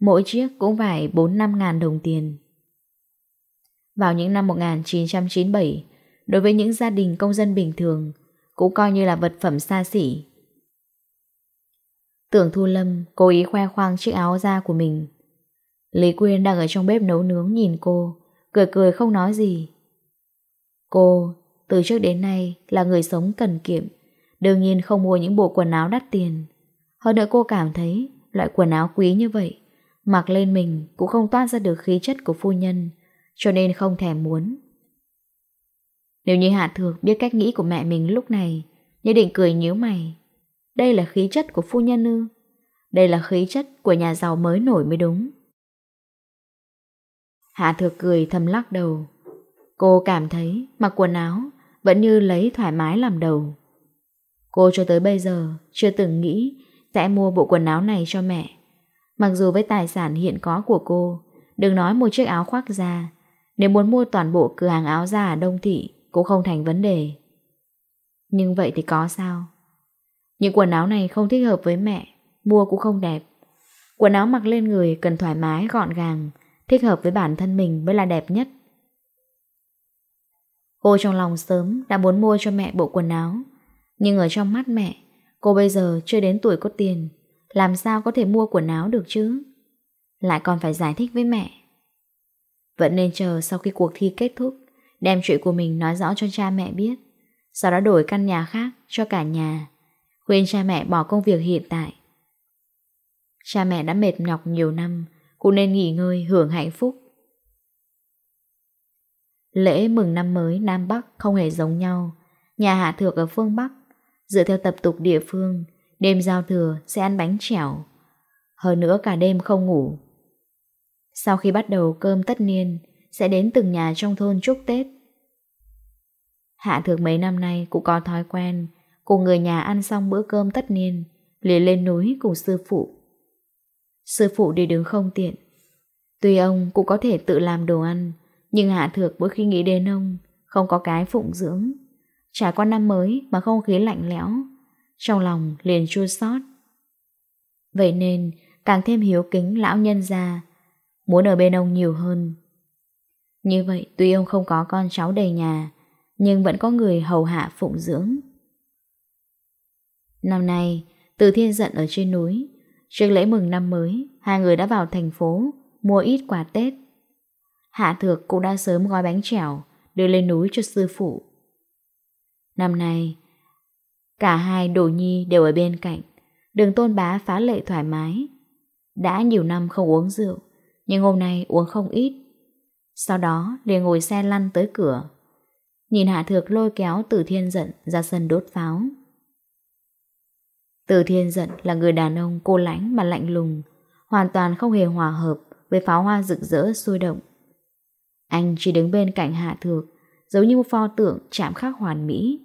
Mỗi chiếc cũng phải 4-5 ngàn đồng tiền. Vào những năm 1997 Đối với những gia đình công dân bình thường, Cũng coi như là vật phẩm xa xỉ. Tưởng Thu Lâm cố ý khoe khoang chiếc áo da của mình. Lý Quyên đang ở trong bếp nấu nướng nhìn cô, Cười cười không nói gì. Cô, từ trước đến nay là người sống cần kiệm, Đương nhiên không mua những bộ quần áo đắt tiền. Hơn nữa cô cảm thấy loại quần áo quý như vậy mặc lên mình cũng không toát ra được khí chất của phu nhân, cho nên không thèm muốn. Nếu như Hạ Thược biết cách nghĩ của mẹ mình lúc này, nhất định cười nhíu mày. Đây là khí chất của phu nhân ư? Đây là khí chất của nhà giàu mới nổi mới đúng. Hạ Thược cười thầm lắc đầu. Cô cảm thấy mặc quần áo vẫn như lấy thoải mái làm đầu. Cô cho tới bây giờ chưa từng nghĩ sẽ mua bộ quần áo này cho mẹ. Mặc dù với tài sản hiện có của cô, đừng nói một chiếc áo khoác da, nếu muốn mua toàn bộ cửa hàng áo da ở Đông Thị cũng không thành vấn đề. Nhưng vậy thì có sao? Những quần áo này không thích hợp với mẹ, mua cũng không đẹp. Quần áo mặc lên người cần thoải mái, gọn gàng, thích hợp với bản thân mình mới là đẹp nhất. Cô trong lòng sớm đã muốn mua cho mẹ bộ quần áo, nhưng ở trong mắt mẹ, Cô bây giờ chưa đến tuổi có tiền, làm sao có thể mua quần áo được chứ? Lại còn phải giải thích với mẹ. Vẫn nên chờ sau khi cuộc thi kết thúc, đem chuyện của mình nói rõ cho cha mẹ biết, sau đó đổi căn nhà khác cho cả nhà, khuyên cha mẹ bỏ công việc hiện tại. Cha mẹ đã mệt nhọc nhiều năm, cũng nên nghỉ ngơi hưởng hạnh phúc. Lễ mừng năm mới Nam Bắc không hề giống nhau, nhà hạ thược ở phương Bắc Dựa theo tập tục địa phương, đêm giao thừa sẽ ăn bánh chẻo. Hơn nữa cả đêm không ngủ. Sau khi bắt đầu cơm tất niên, sẽ đến từng nhà trong thôn chúc Tết. Hạ thược mấy năm nay cũng có thói quen, cùng người nhà ăn xong bữa cơm tất niên, liền lên núi cùng sư phụ. Sư phụ đi đứng không tiện. Tuy ông cũng có thể tự làm đồ ăn, nhưng Hạ Thược mỗi khi nghĩ đến ông, không có cái phụng dưỡng, trải qua năm mới mà không khí lạnh lẽo, Trong lòng liền chua xót. Vậy nên, càng thêm hiếu kính lão nhân già Muốn ở bên ông nhiều hơn. Như vậy, tuy ông không có con cháu đầy nhà, Nhưng vẫn có người hầu hạ phụng dưỡng. Năm nay, Từ thiên giận ở trên núi, Trước lễ mừng năm mới, Hai người đã vào thành phố Mua ít quà Tết. Hạ thược cũng đã sớm gói bánh trẻo Đưa lên núi cho sư phụ. Năm nay, cả hai đồ nhi đều ở bên cạnh, đường tôn bá phá lệ thoải mái. Đã nhiều năm không uống rượu, nhưng hôm nay uống không ít. Sau đó liền ngồi xe lăn tới cửa. Nhìn Hạ Thược lôi kéo Từ Thiên Giận ra sân đốt pháo. Từ Thiên Giận là người đàn ông cô lãnh mà lạnh lùng, hoàn toàn không hề hòa hợp với pháo hoa rực rỡ sôi động. Anh chỉ đứng bên cạnh Hạ Thược, giống như một pho tượng chạm khắc hoàn mỹ.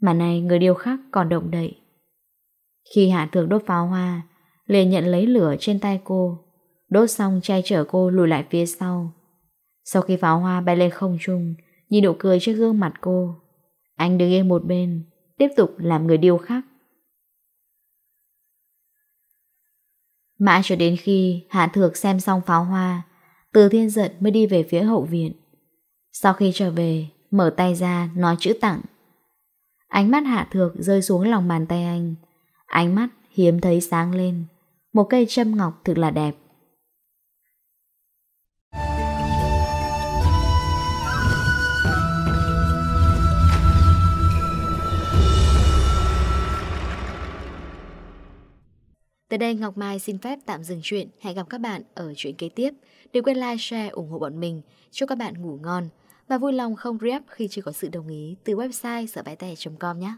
Mà nay người điêu khắc còn động đậy. Khi hạ thượng đốt pháo hoa, liền nhận lấy lửa trên tay cô. Đốt xong che chở cô lùi lại phía sau. Sau khi pháo hoa bay lên không trung, Nhìn nụ cười trên gương mặt cô, Anh đứng yên một bên, Tiếp tục làm người điêu khắc. Mãi cho đến khi Hạ Thược xem xong pháo hoa, Từ thiên giật mới đi về phía hậu viện. Sau khi trở về, Mở tay ra nói chữ tặng. Ánh mắt hạ thược rơi xuống lòng bàn tay anh Ánh mắt hiếm thấy sáng lên Một cây châm ngọc thực là đẹp Tới đây Ngọc Mai xin phép tạm dừng chuyện. Hẹn gặp các bạn ở chuyện kế tiếp. Đừng quên like, share, ủng hộ bọn mình. Chúc các bạn ngủ ngon và vui lòng không rep khi chưa có sự đồng ý từ website sởbáitè.com nhé.